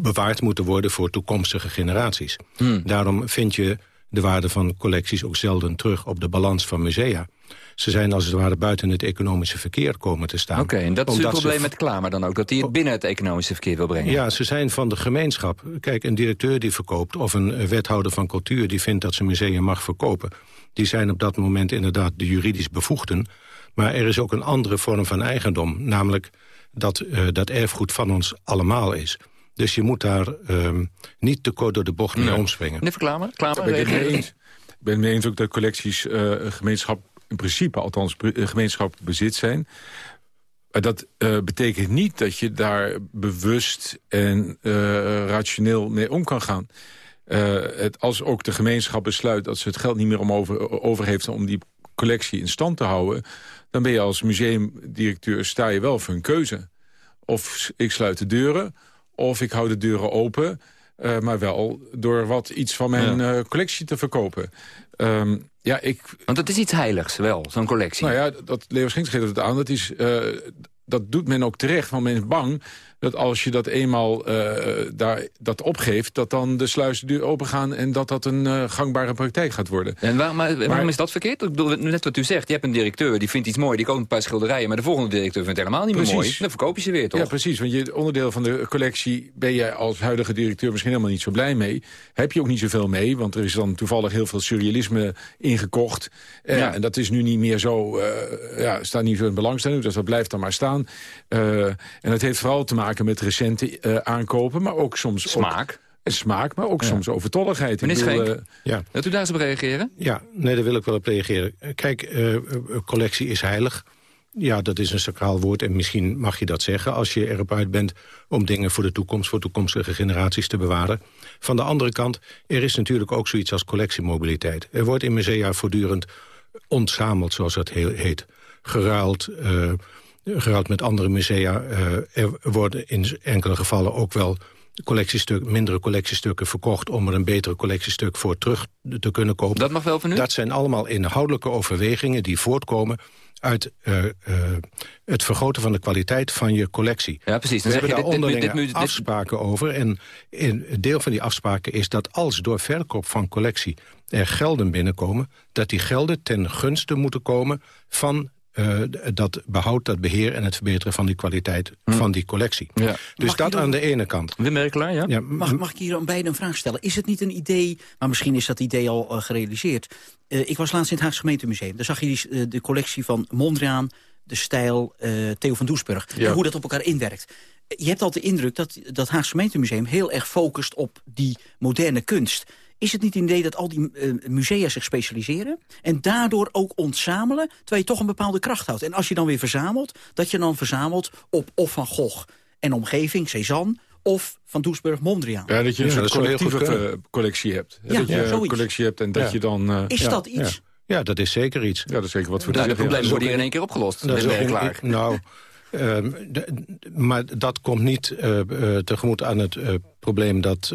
bewaard moeten worden voor toekomstige generaties. Daarom vind je de waarde van collecties ook zelden terug op de balans van musea. Ze zijn als het ware buiten het economische verkeer komen te staan. Oké, en dat is het ze probleem met Klamer dan ook. Dat hij het binnen het economische verkeer wil brengen. ja, ze zijn van de gemeenschap. Kijk, een directeur die verkoopt... of een wethouder van cultuur die vindt dat zijn museum mag verkopen... die zijn op dat moment inderdaad de juridisch bevoegden. Maar er is ook een andere vorm van eigendom. Namelijk dat eh, dat erfgoed van ons allemaal is. Dus je moet daar ehm, niet te kort door de bocht mee omspringen. Meneer Klamer, Klamer ben ik het mee eens. Ik ben het mee eens ook dat collecties eh, een gemeenschap... in principe althans een gemeenschap bezit zijn. Maar dat eh, betekent niet dat je daar bewust en eh, rationeel mee om kan gaan. Eh, het, als ook de gemeenschap besluit dat ze het geld niet meer om over, over heeft... om die collectie in stand te houden... dan ben je als museumdirecteur sta je wel voor een keuze. Of ik sluit de deuren, of ik hou de deuren open... eh, maar wel door wat iets van mijn eh, collectie te verkopen. Ehm, ja, ik... Want het is iets heiligs wel, zo'n collectie. Nou ja, dat Leo Schinks geeft het aan. Dat, is, dat doet men ook terecht, want men is bang dat als je dat eenmaal eh, daar, dat opgeeft... dat dan de sluizen deur open gaan en dat dat een eh, gangbare praktijk gaat worden. En maar, waarom Maar- is dat verkeerd? Ik bedoel, net wat u zegt, je hebt een directeur die vindt iets mooi... die koopt een paar schilderijen, maar de volgende directeur vindt het helemaal niet meer mooi. Dan verkoop je ze weer, toch? Ja, precies. Want je onderdeel van de collectie ben jij als huidige directeur misschien helemaal niet zo blij mee. Heb je ook niet zoveel mee, want er is dan toevallig heel veel surrealisme ingekocht. Eh, Ja. En dat is nu niet meer zo, ja, staat niet zo in belangstelling, dus dat blijft dan maar staan. En dat heeft vooral te maken met recente eh, aankopen, maar ook soms... Smaak. Ook, en smaak, maar ook soms overtolligheid. Meneer Schenk, eh, ja. wilt u daar eens op reageren? Ja, nee, daar wil ik wel op reageren. Kijk, eh, eh, collectie is heilig. Ja, dat is een sacraal woord en misschien mag je dat zeggen... als je erop uit bent om dingen voor de toekomst... voor toekomstige generaties te bewaren. Van de andere kant, er is natuurlijk ook zoiets als collectiemobiliteit. Er wordt in musea voortdurend ontzameld, zoals dat heel heet. Geruild, eh, geruild met andere musea. Eh, er worden in enkele gevallen ook wel collectiestuk, mindere collectiestukken verkocht... om er een betere collectiestuk voor terug te kunnen kopen. Dat mag wel van u? Dat zijn allemaal inhoudelijke overwegingen die voortkomen uit uh, uh, het vergroten van de kwaliteit van je collectie. Ja, precies. Dan We hebben daar onderlinge afspraken over. En een deel van die afspraken is dat als door verkoop van collectie... er gelden binnenkomen, dat die gelden ten gunste moeten komen... van eh, dat behoud, dat beheer en het verbeteren van die kwaliteit van die collectie. Dus Mag dat aan de ene kant. Wim Merkelaar, ja? ja Mag, mag ik hier aan beide een vraag stellen? Is het niet een idee, maar misschien is dat idee al eh, gerealiseerd. Eh, ik was laatst in het Haagse gemeentemuseum. Daar zag je die, de collectie van Mondriaan, De Stijl, eh, Theo van Doesburg. Ja. En hoe dat op elkaar inwerkt. Je hebt altijd de indruk dat dat Haagse gemeentemuseum heel erg focust op die moderne kunst. Is het niet een idee dat al die eh, musea zich specialiseren... en daardoor ook ontzamelen, terwijl je toch een bepaalde kracht houdt? En als je dan weer verzamelt, dat je dan verzamelt op of Van Gogh en omgeving, Cézanne... of Van Doesburg, Mondriaan. Ja, dat je een collectieve collectie hebt. Ja, dat je een zoiets. collectie hebt en dat Ja. je dan... eh, Is ja. dat iets? Ja, dat is zeker iets. Ja, dat is zeker wat voor Nou, de problemen worden hier in één keer opgelost. Dat is ook Merkelaar. nou, ehm, de- maar dat komt niet eh, eh, tegemoet aan het eh, probleem dat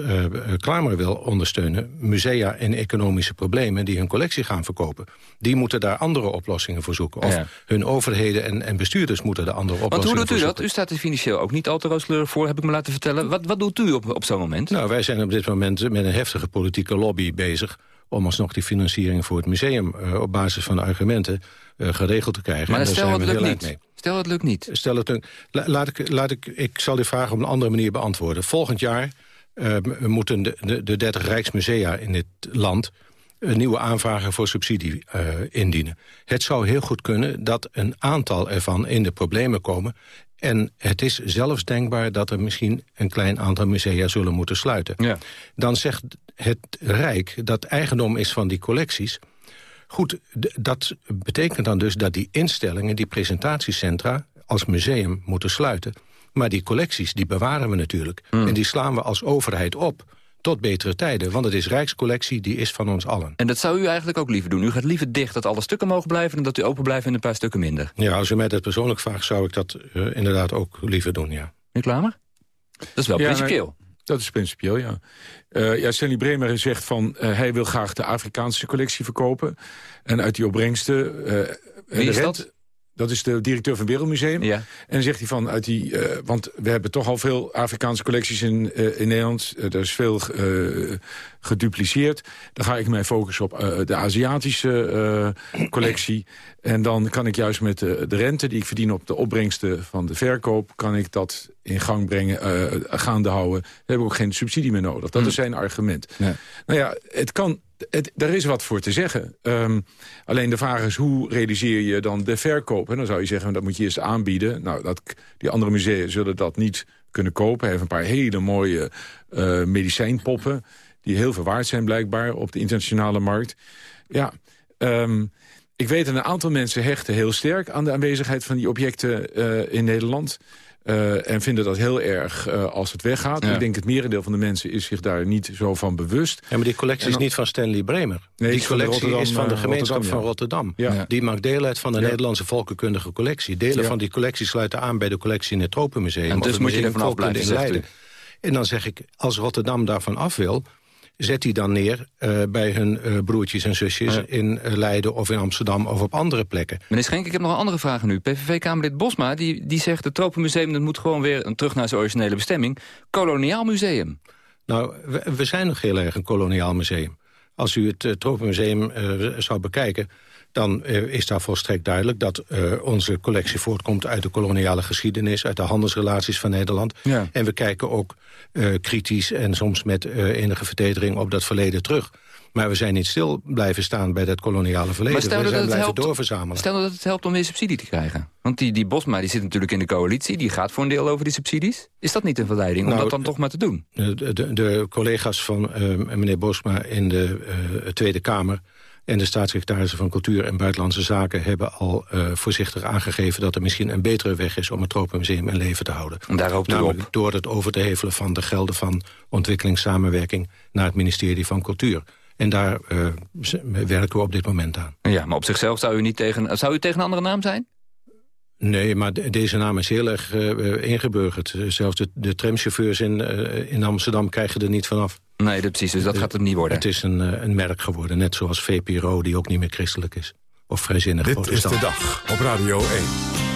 Klamer wil ondersteunen. Musea in economische problemen die hun collectie gaan verkopen. Die moeten daar andere oplossingen voor zoeken. Of Ja. hun overheden en, en bestuurders moeten daar andere Want oplossingen hoe doet u voor dat? U staat er financieel ook niet al te rooskleurig voor, heb ik me laten vertellen. Wat, wat doet u op, op zo'n moment? Nou, wij zijn op dit moment met een heftige politieke lobby bezig... om alsnog die financiering voor het museum op basis van argumenten geregeld te krijgen. Maar En daar stel zijn we lukt heel niet. eind mee. Stel het lukt niet. Stel het lukt- laat ik, laat ik, ik zal die vraag op een andere manier beantwoorden. Volgend jaar eh, moeten de, de, de 30 rijksmusea in dit land... een nieuwe aanvragen voor subsidie eh, indienen. Het zou heel goed kunnen dat een aantal ervan in de problemen komen... en het is zelfs denkbaar dat er misschien een klein aantal musea zullen moeten sluiten. Ja. Dan zegt het Rijk dat eigendom is van die collecties... Goed, dat betekent dan dus dat die instellingen, die presentatiecentra... als museum moeten sluiten. Maar die collecties, die bewaren we natuurlijk. En die slaan we als overheid op tot betere tijden. Want het is Rijkscollectie, die is van ons allen. En dat zou u eigenlijk ook liever doen. U gaat liever dicht dat alle stukken mogen blijven... en dat u open blijft en een paar stukken minder. Ja, als u mij dat persoonlijk vraagt, zou ik dat eh, inderdaad ook liever doen, ja. Nu Klamer? Dat is wel Ja, principieel. Dat is principieel, ja. Eh ja, Stanley Bremer zegt van... eh, hij wil graag de Afrikaanse collectie verkopen. En uit die opbrengsten... Wie de is rent- dat? Dat is de directeur van het Wereldmuseum. Ja. En dan zegt hij van, uit die, eh, want we hebben toch al veel Afrikaanse collecties in, eh, in Nederland. Eh, er is veel gedupliceerd. Dan ga ik mij focussen op de Aziatische collectie. En dan kan ik juist met de, de rente die ik verdien op de opbrengsten van de verkoop... kan ik dat in gang brengen, gaande houden. Dan heb ik ook geen subsidie meer nodig. Dat is zijn argument. Nou ja, het kan... Er is wat voor te zeggen. Ehm, alleen de vraag is, hoe realiseer je dan de verkoop? En dan zou je zeggen, dat moet je eerst aanbieden. Nou, dat, die andere musea zullen dat niet kunnen kopen. Hij heeft een paar hele mooie eh, medicijnpoppen... die heel veel waard zijn blijkbaar op de internationale markt. Ja, ehm, ik weet dat een aantal mensen hechten heel sterk... aan de aanwezigheid van die objecten eh, in Nederland... Eh, en vinden dat heel erg eh, als het weggaat. Ja. Ik denk het merendeel van de mensen is zich daar niet zo van bewust. Ja, maar die collectie is niet van Stanley Bremer. Nee, die van collectie is van de eh, gemeenschap Rotterdam, van. Rotterdam. Ja. Die maakt deel uit van de. Nederlandse volkenkundige collectie. Delen van die collectie sluiten aan bij de collectie in het Tropenmuseum. En dus moet je Museum er vanaf blijven, in Leiden. En dan zeg ik, als Rotterdam daarvan af wil... zet die dan neer eh, bij hun eh, broertjes en zusjes Ja. in eh, Leiden of in Amsterdam of op andere plekken. Meneer Schenk, ik heb nog een andere vraag aan u. PVV-Kamerlid Bosma die, die zegt... het Tropenmuseum dat moet gewoon weer terug naar zijn originele bestemming. Koloniaal museum. Nou, we, we zijn nog heel erg een koloniaal museum. Als u het Tropenmuseum zou bekijken... dan uh, is daar volstrekt duidelijk dat uh, onze collectie voortkomt... uit de koloniale geschiedenis, uit de handelsrelaties van Nederland. Ja. En we kijken ook uh, kritisch en soms met enige vertedering op dat verleden terug. Maar we zijn niet stil blijven staan bij dat koloniale verleden. Maar stel we dat zijn blijven helpt, doorverzamelen. Stel dat het helpt om weer subsidie te krijgen. Want die, die Bosma die zit natuurlijk in de coalitie. Die gaat voor een deel over die subsidies. Is dat niet een verleiding om Nou, dat dan toch maar te doen? De, de, de collega's van uh, meneer Bosma in de uh, Tweede Kamer... en de staatssecretarissen van Cultuur en Buitenlandse Zaken... hebben al uh, voorzichtig aangegeven dat er misschien een betere weg is... om het Tropenmuseum in leven te houden. En daar hoopt u op. door het over te hevelen van de gelden van ontwikkelingssamenwerking... naar het ministerie van Cultuur. En daar uh, werken we op dit moment aan. Ja, maar op zichzelf zou u niet tegen... Zou u tegen een andere naam zijn? Nee, maar de- deze naam is heel erg uh, ingeburgerd. Zelfs de, de tramchauffeurs in, uh, in Amsterdam krijgen er niet vanaf. Nee, dat, precies, dus dat de, gaat het niet worden. Het is een, uh, een merk geworden, net zoals VPRO, die ook niet meer christelijk is. Of vrijzinnig Dit protestant. is de dag op Radio 1.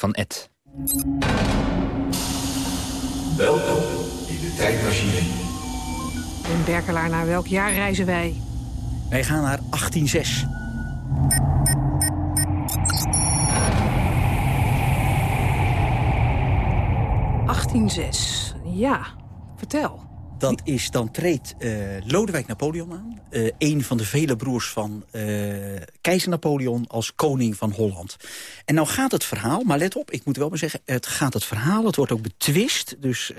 Van Ed. Welkom in de tijdmachine. In Berkelaar, naar welk jaar reizen wij? Wij gaan naar 1806. zes. Ja, vertel. Dat is, dan treedt eh, Lodewijk Napoleon aan. eh, een van de vele broers van eh, keizer Napoleon als koning van Holland. En nou gaat het verhaal, maar let op, ik moet wel maar zeggen... het gaat het verhaal, het wordt ook betwist. Dus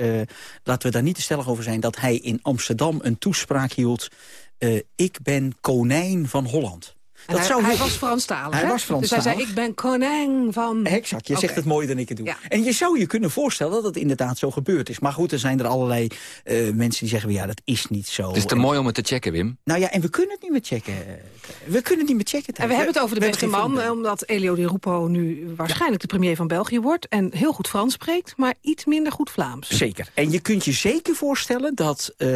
laten we daar niet te stellig over zijn... dat hij in Amsterdam een toespraak hield... ik ben konijn van Holland. En hij, hij was Franstalig, Hij hè? was Franstalig. Dus hij zei, ik ben konijn van... Exact, je zegt het mooier dan ik het doe. Ja. En je zou je kunnen voorstellen dat het inderdaad zo gebeurd is. Maar goed, er zijn er allerlei eh, mensen die zeggen... ja, dat is niet zo. Het is te En- mooi om het te checken, Wim. Nou ja, en we kunnen het niet meer checken. We kunnen het niet meer checken. En we hebben het over de beste man, omdat Elio Di Rupo nu waarschijnlijk de premier van België wordt. En heel goed Frans spreekt, maar iets minder goed Vlaams. Zeker. En je kunt je zeker voorstellen dat eh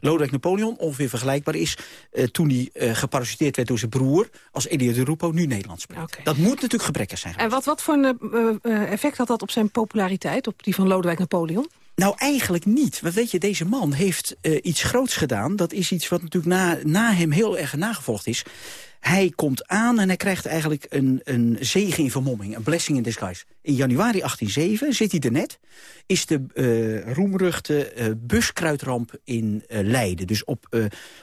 Lodewijk Napoleon ongeveer vergelijkbaar is... eh, toen hij eh geparasiteerd werd door zijn broer als Elio de Rupo nu Nederlands spreekt. Dat moet natuurlijk gebrekkig zijn. En wat, wat voor een eh, eh, effect had dat op zijn populariteit, op die van Lodewijk Napoleon? Nou, eigenlijk niet. Want weet je, deze man heeft uh, iets groots gedaan. Dat is iets wat natuurlijk na, na hem heel erg nagevolgd is. Hij komt aan en hij krijgt eigenlijk een, een zegen in vermomming. Een blessing in disguise. In januari 1807 zit hij er net. Is de uh, roemruchte uh, buskruidramp in uh, Leiden. Dus op,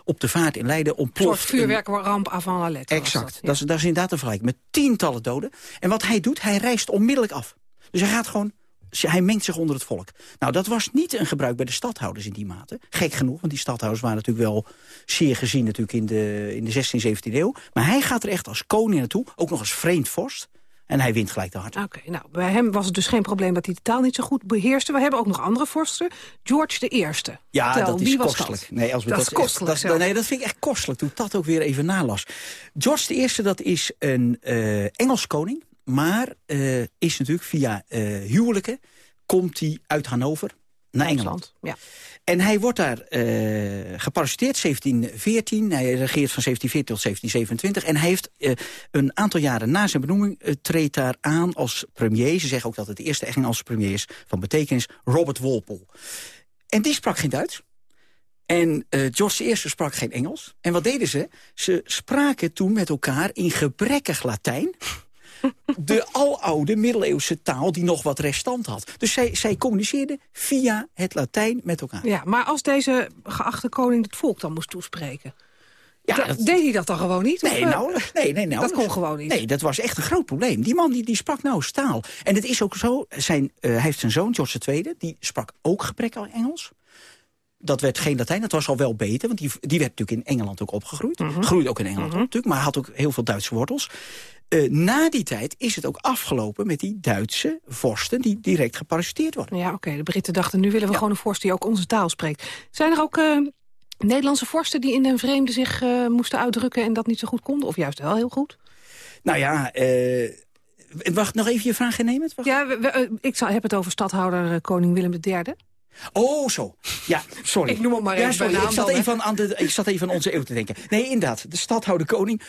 op de vaart in Leiden ontploft... Een soort vuurwerkramp avant la lettre. Exact. Dat, ja. dat, is, dat is inderdaad een vergelijking. Met tientallen doden. En wat hij doet, hij reist onmiddellijk af. Dus hij gaat gewoon hij mengt zich onder het volk. Nou, dat was niet een gebruik bij de stadhouders in die mate. Gek genoeg, want die stadhouders waren natuurlijk wel zeer gezien natuurlijk in de, in de 16e, 17e eeuw. Maar hij gaat er echt als koning naartoe, ook nog als vreemd vorst. En hij wint gelijk de hart. Oké, nou, bij hem was het dus geen probleem dat hij de taal niet zo goed beheerste. We hebben ook nog andere vorsten. George de Eerste. Ja, Vertel, dat is kostelijk. Dat? Nee, als we dat, dat, is kostelijk. dat, nee, dat vind ik echt kostelijk, toen ik dat ook weer even nalas. George de Eerste, dat is een uh, Engels koning. Maar uh, is natuurlijk via uh, huwelijken komt hij uit Hannover naar Engeland. Ja. En hij wordt daar uh, geparasiteerd, 1714. Hij regeert van 1714 tot 1727. En hij heeft een aantal jaren na zijn benoeming... Treedt daar aan als premier. Ze zeggen ook dat het de eerste Engelse premier is van betekenis. Robert Walpole. En die sprak geen Duits. En uh, George I sprak geen Engels. En wat deden ze? Ze spraken toen met elkaar in gebrekkig Latijn de aloude middeleeuwse taal die nog wat restant had. Dus zij, zij communiceerden via het Latijn met elkaar. Ja, maar als deze geachte koning het volk dan moest toespreken... Ja, dat, dat, deed hij dat dan gewoon niet? Nee, of, nou, nee, nee, nou, dat kon gewoon niet. Nee, dat was echt een groot probleem. Die man die, die sprak nou taal. En het is ook zo, zijn, uh, hij heeft zijn zoon, George II, die sprak ook gebrekkig Engels. Dat werd geen Latijn, dat was al wel beter. Want die, die werd natuurlijk in Engeland ook opgegroeid. Mm -hmm. Groeide ook in Engeland mm -hmm. op natuurlijk, maar had ook heel veel Duitse wortels. Uh, na die tijd is het ook afgelopen met die Duitse vorsten... die direct geparasiteerd worden. Ja, oké. Okay. De Britten dachten, nu willen we ja. gewoon een vorst die ook onze taal spreekt. Zijn er ook uh, Nederlandse vorsten die in den vreemde zich uh, moesten uitdrukken... en dat niet zo goed konden? Of juist wel heel goed? Nou ja... wacht, nog even je vraag innemen? Ja, we, we, ik zal, heb het over stadhouder koning Willem III... Oh, zo. Ja, sorry. Ik noem het maar even ja, sorry. naam ik, zat even aan de, ik zat even aan onze eeuw te denken. Nee, inderdaad. De stadhouder koning...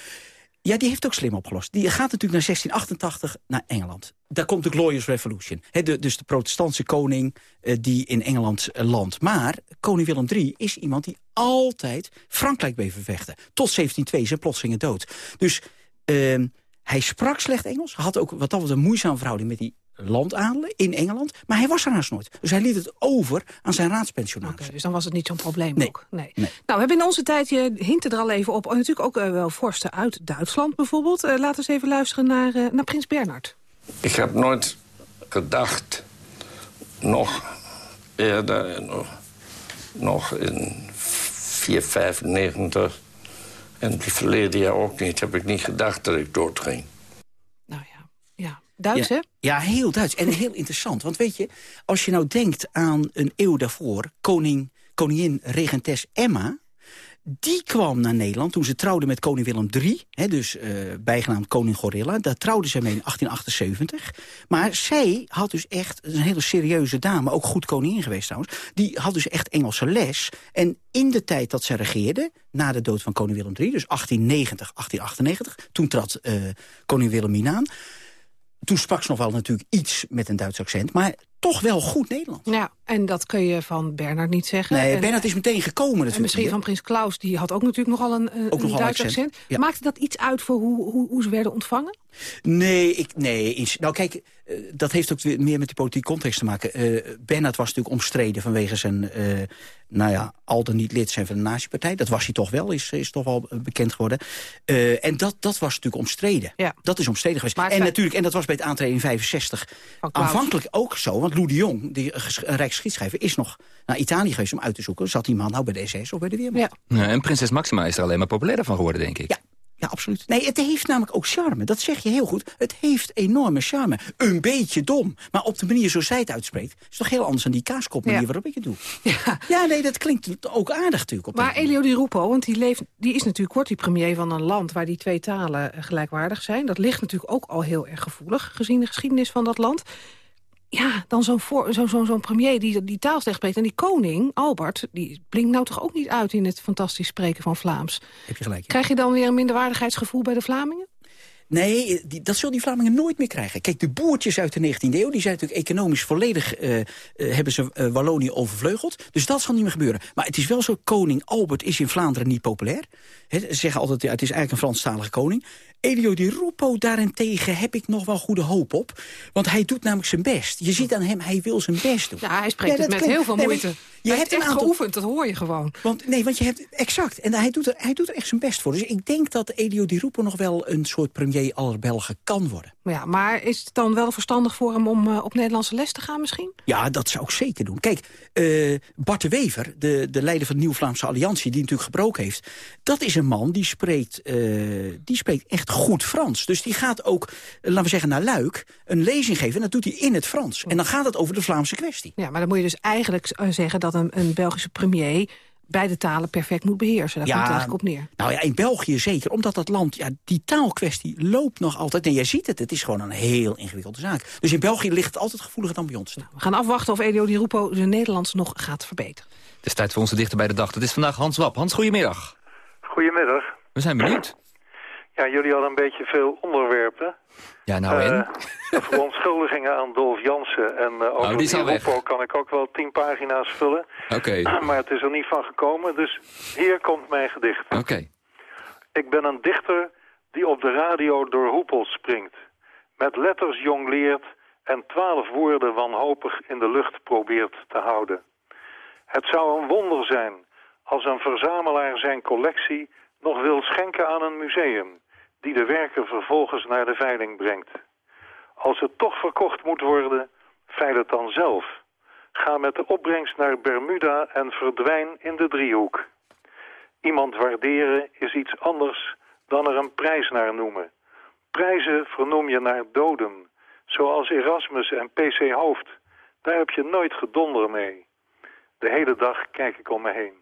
Ja, die heeft ook slim opgelost. Die gaat natuurlijk naar 1688 naar Engeland. Daar komt de Glorious Revolution. Dus de protestantse koning uh, die in Engeland uh, landt. Maar koning Willem III is iemand die altijd Frankrijk bleef vervechten. Tot 1702 zijn plotselinge dood. Dus uh, hij sprak slecht Engels. Had ook wat dat was een moeizame verhouding met die landadelen in Engeland. Maar hij was er haast nooit. Dus hij liet het over aan zijn raadspensionaris. Okay, dus dan was het niet zo'n probleem nee. ook. Nee. nee. Nou, we hebben in onze tijd, je hinten er al even op... natuurlijk ook uh, wel vorsten uit Duitsland bijvoorbeeld. Uh, laten we eens even luisteren naar, uh, naar prins Bernhard. Ik heb nooit gedacht, nog eerder, nog, nog in 495... en die verleden jaar ook niet, heb ik niet gedacht dat ik doodging. Duits, ja, hè? Ja, heel Duits. En heel interessant. Want weet je, als je nou denkt aan een eeuw daarvoor... Koning, koningin regentes Emma... die kwam naar Nederland toen ze trouwde met koning Willem III. Hè, dus uh, bijgenaamd koning Gorilla. Daar trouwde ze mee in 1878. Maar zij had dus echt, een hele serieuze dame... ook goed koningin geweest trouwens... die had dus echt Engelse les. En in de tijd dat ze regeerde, na de dood van koning Willem III... dus 1890, 1898, toen trad uh, koning Wilhelmina aan toen sprak ze natuurlijk iets met een Duits accent... maar toch wel goed Nederlands. Ja, en dat kun je van Bernard niet zeggen. Nee, en, Bernard is meteen gekomen natuurlijk. En misschien van prins Klaus, die had ook natuurlijk nogal een, een, ook een nogal Duits accent. accent. Ja. Maakte dat iets uit voor hoe, hoe, hoe ze werden ontvangen? Nee, ik, nee. Nou kijk, uh, dat heeft ook meer met die politieke context te maken. Uh, Bernard was natuurlijk omstreden vanwege zijn... Uh, nou ja, al dan niet lid zijn van de nazi-partij. Dat was hij toch wel, is, is toch wel bekend geworden. Uh, en dat, dat was natuurlijk omstreden. Ja. Dat is omstreden geweest. En natuurlijk, en dat was bij het aantreden in 65 aanvankelijk ook zo. Want Lou de Jong, die een rijksgeschiedschrijver, is nog naar Italië geweest om uit te zoeken. Zat die man nou bij de SS of bij de Weermacht? Ja. ja. en prinses Maxima is er alleen maar populairder van geworden, denk ik. Ja. Ja, absoluut. Nee, het heeft namelijk ook charme. Dat zeg je heel goed. Het heeft enorme charme. Een beetje dom. Maar op de manier zoals zij het uitspreekt... is toch heel anders dan die kaaskop manier ja. waarop ik het doe. Ja. ja, nee, dat klinkt ook aardig natuurlijk. Op maar Elio Di Rupo, want die, leeft, die is natuurlijk kort die premier van een land... waar die twee talen gelijkwaardig zijn. Dat ligt natuurlijk ook al heel erg gevoelig... gezien de geschiedenis van dat land ja, dan zo'n zo, zo, zo premier die die taal slecht spreekt. En die koning, Albert, die blinkt nou toch ook niet uit... in het fantastisch spreken van Vlaams. Heb je gelijk. Ja. Krijg je dan weer een minderwaardigheidsgevoel bij de Vlamingen? Nee, die, dat zullen die Vlamingen nooit meer krijgen. Kijk, de boertjes uit de 19e eeuw... die zijn natuurlijk economisch volledig... Uh, uh, hebben ze uh, Wallonië overvleugeld. Dus dat zal niet meer gebeuren. Maar het is wel zo, koning Albert is in Vlaanderen niet populair. He, ze zeggen altijd, ja, het is eigenlijk een Franstalige koning. Elio Di Rupo daarentegen heb ik nog wel goede hoop op. Want hij doet namelijk zijn best. Je ziet aan hem, hij wil zijn best doen. Ja, hij spreekt Ja, het met klinkt- heel veel Nee, maar moeite. je hij hebt echt aantal- geoefend, dat hoor je gewoon. Want, nee, want je hebt exact. En hij doet, er, hij doet er echt zijn best voor. Dus ik denk dat Elio Di Rupo nog wel een soort premier aller Belgen kan worden. Ja, maar is het dan wel verstandig voor hem om eh, op Nederlandse les te gaan misschien? Ja, dat zou ik zeker doen. Kijk, eh, Bart de Wever, de, de leider van de Nieuw-Vlaamse Alliantie... die natuurlijk gebroken heeft, dat is een man die spreekt, eh, die spreekt echt goed Frans. Dus die gaat ook, eh, laten we zeggen, naar Luik een lezing geven... en dat doet hij in het Frans. En dan gaat het over de Vlaamse kwestie. Ja, maar dan moet je dus eigenlijk eh, zeggen dat een, een Belgische premier beide talen perfect moet beheersen. Daar komt het eigenlijk op neer. Nou ja, in België zeker. Omdat dat land, ja, die taalkwestie loopt nog altijd. En jij ziet het, het is gewoon een heel ingewikkelde zaak. Dus in België ligt het altijd gevoeliger dan bij ons. We gaan afwachten of Elio Di Rupo zijn Nederlands nog gaat verbeteren. Het is tijd voor onze dichter bij de dag. Het is vandaag Hans Wap. Hans, goedemiddag. Goedemiddag. We zijn benieuwd. Ja, jullie hadden een beetje veel onderwerpen. Ja, nou en? Eh, verontschuldigingen aan Dolf Jansen. En uh, over Oh, die. Oppo kan ik ook wel tien pagina's vullen. Oké, Maar het is er niet van gekomen, dus hier komt mijn gedicht. oké. Ik ben een dichter die op de radio door hoepels springt. Met letters jongleert en twaalf woorden wanhopig in de lucht probeert te houden. Het zou een wonder zijn als een verzamelaar zijn collectie nog wil schenken aan een museum... die de werken vervolgens naar de veiling brengt. Als het toch verkocht moet worden, veil het dan zelf. Ga met de opbrengst naar Bermuda en verdwijn in de driehoek. Iemand waarderen is iets anders dan er een prijs naar noemen. Prijzen vernoem je naar doden, zoals Erasmus en PC Hoofd. Daar heb je nooit gedonder mee. De hele dag kijk ik om me heen.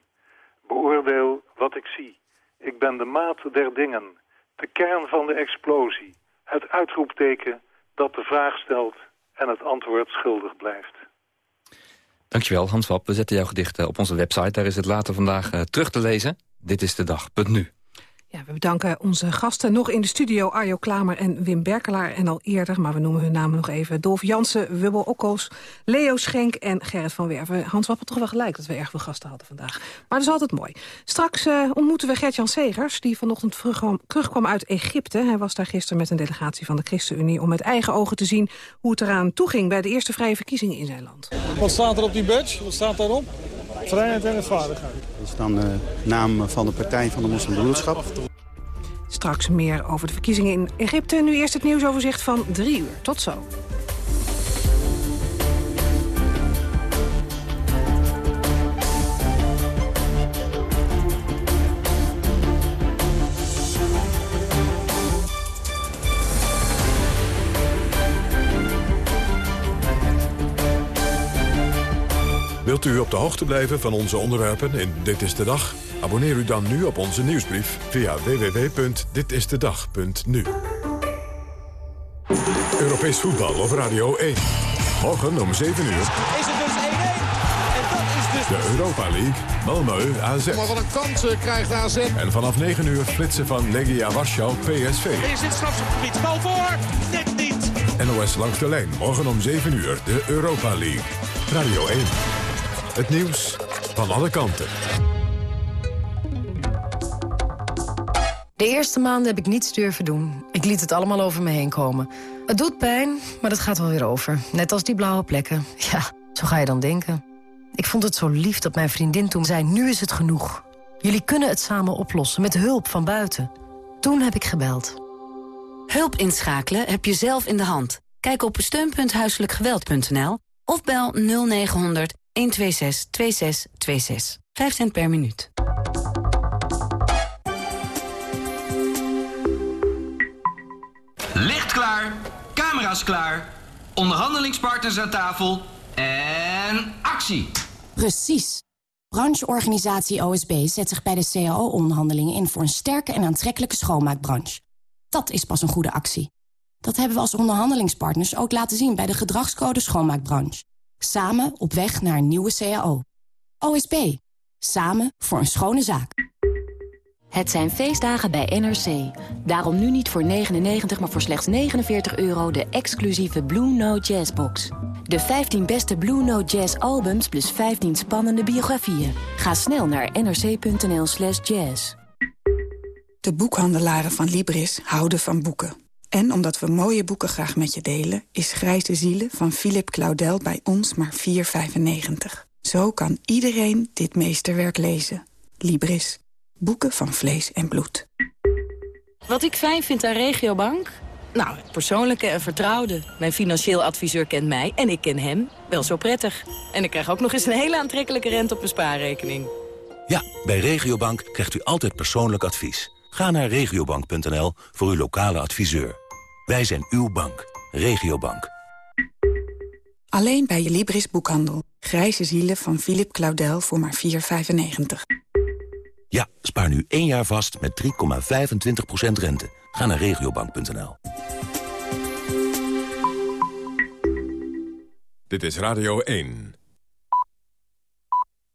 Beoordeel wat ik zie. Ik ben de maat der dingen, de kern van de explosie, het uitroepteken dat de vraag stelt en het antwoord schuldig blijft. Dankjewel, Hans Wap. We zetten jouw gedicht op onze website. Daar is het later vandaag eh, terug te lezen. Dit is de dag. Nu. Ja, we bedanken onze gasten nog in de studio Arjo Klamer en Wim Berkelaar. En al eerder, maar we noemen hun namen nog even... Dolf Jansen, Wubbel Okkels, Leo Schenk en Gerrit van Werven. Hans Wap had toch wel gelijk dat we erg veel gasten hadden vandaag. Maar dat is altijd mooi. Straks eh, ontmoeten we Gert-Jan Segers... die vanochtend terugkwam uit Egypte. Hij was daar gisteren met een delegatie van de ChristenUnie... om met eigen ogen te zien hoe het eraan toeging... bij de eerste vrije verkiezingen in zijn land. Wat staat er op die badge? Wat staat daarop? Vrijheid en rechtvaardigheid. Dat is dan de naam van de Partij van de Moslimbroederschap. Straks meer over de verkiezingen in Egypte. Nu eerst het nieuwsoverzicht van drie uur. Tot zo. Wilt u op de hoogte blijven van onze onderwerpen in Dit is de Dag? Abonneer u dan nu op onze nieuwsbrief via www.ditistedag.nu. Europees voetbal op Radio 1. Morgen om 7 uur Is het dus 1-1? En dat is dus... de Europa League, Malmö AZ. Maar wat een kans eh, krijgt AZ. En vanaf 9 uur flitsen van Legia Warschau PSV. Is dit strafschopgebied? Bal voor! Net niet! NOS langs de lijn, morgen om 7 uur, de Europa League. Radio 1. Het nieuws van alle kanten. De eerste maanden heb ik niets durven doen. Ik liet het allemaal over me heen komen. Het doet pijn, maar dat gaat wel weer over. Net als die blauwe plekken. Ja, zo ga je dan denken. Ik vond het zo lief dat mijn vriendin toen zei... nu is het genoeg. Jullie kunnen het samen oplossen, met hulp van buiten. Toen heb ik gebeld. Hulp inschakelen heb je zelf in de hand. Kijk op steun.huiselijkgeweld.nl of bel 0900 126 2626. 5 cent per minuut. Licht klaar, camera's klaar, onderhandelingspartners aan tafel en actie. Precies. Brancheorganisatie OSB zet zich bij de CAO-onderhandelingen in... voor een sterke en aantrekkelijke schoonmaakbranche. Dat is pas een goede actie. Dat hebben we als onderhandelingspartners ook laten zien... bij de gedragscode schoonmaakbranche. Samen op weg naar een nieuwe CAO. OSB. Samen voor een schone zaak. Het zijn feestdagen bij NRC. Daarom nu niet voor 99, maar voor slechts 49 euro de exclusieve Blue Note Jazz box. De 15 beste Blue Note Jazz albums plus 15 spannende biografieën. Ga snel naar nrc.nl slash jazz. De boekhandelaren van Libris houden van boeken. En omdat we mooie boeken graag met je delen... is Grijze Zielen van Philip Claudel bij ons maar 4,95. Zo kan iedereen dit meesterwerk lezen. Libris. Boeken van vlees en bloed. Wat ik fijn vind aan Regiobank? Nou, het persoonlijke en vertrouwde. Mijn financieel adviseur kent mij en ik ken hem wel zo prettig. En ik krijg ook nog eens een hele aantrekkelijke rente op mijn spaarrekening. Ja, bij Regiobank krijgt u altijd persoonlijk advies. Ga naar regiobank.nl voor uw lokale adviseur. Wij zijn uw bank. Regiobank. Alleen bij je Libris boekhandel. Grijze zielen van Philip Claudel voor maar 4,95. Ja, spaar nu één jaar vast met 3,25% rente. Ga naar regiobank.nl. Dit is Radio 1.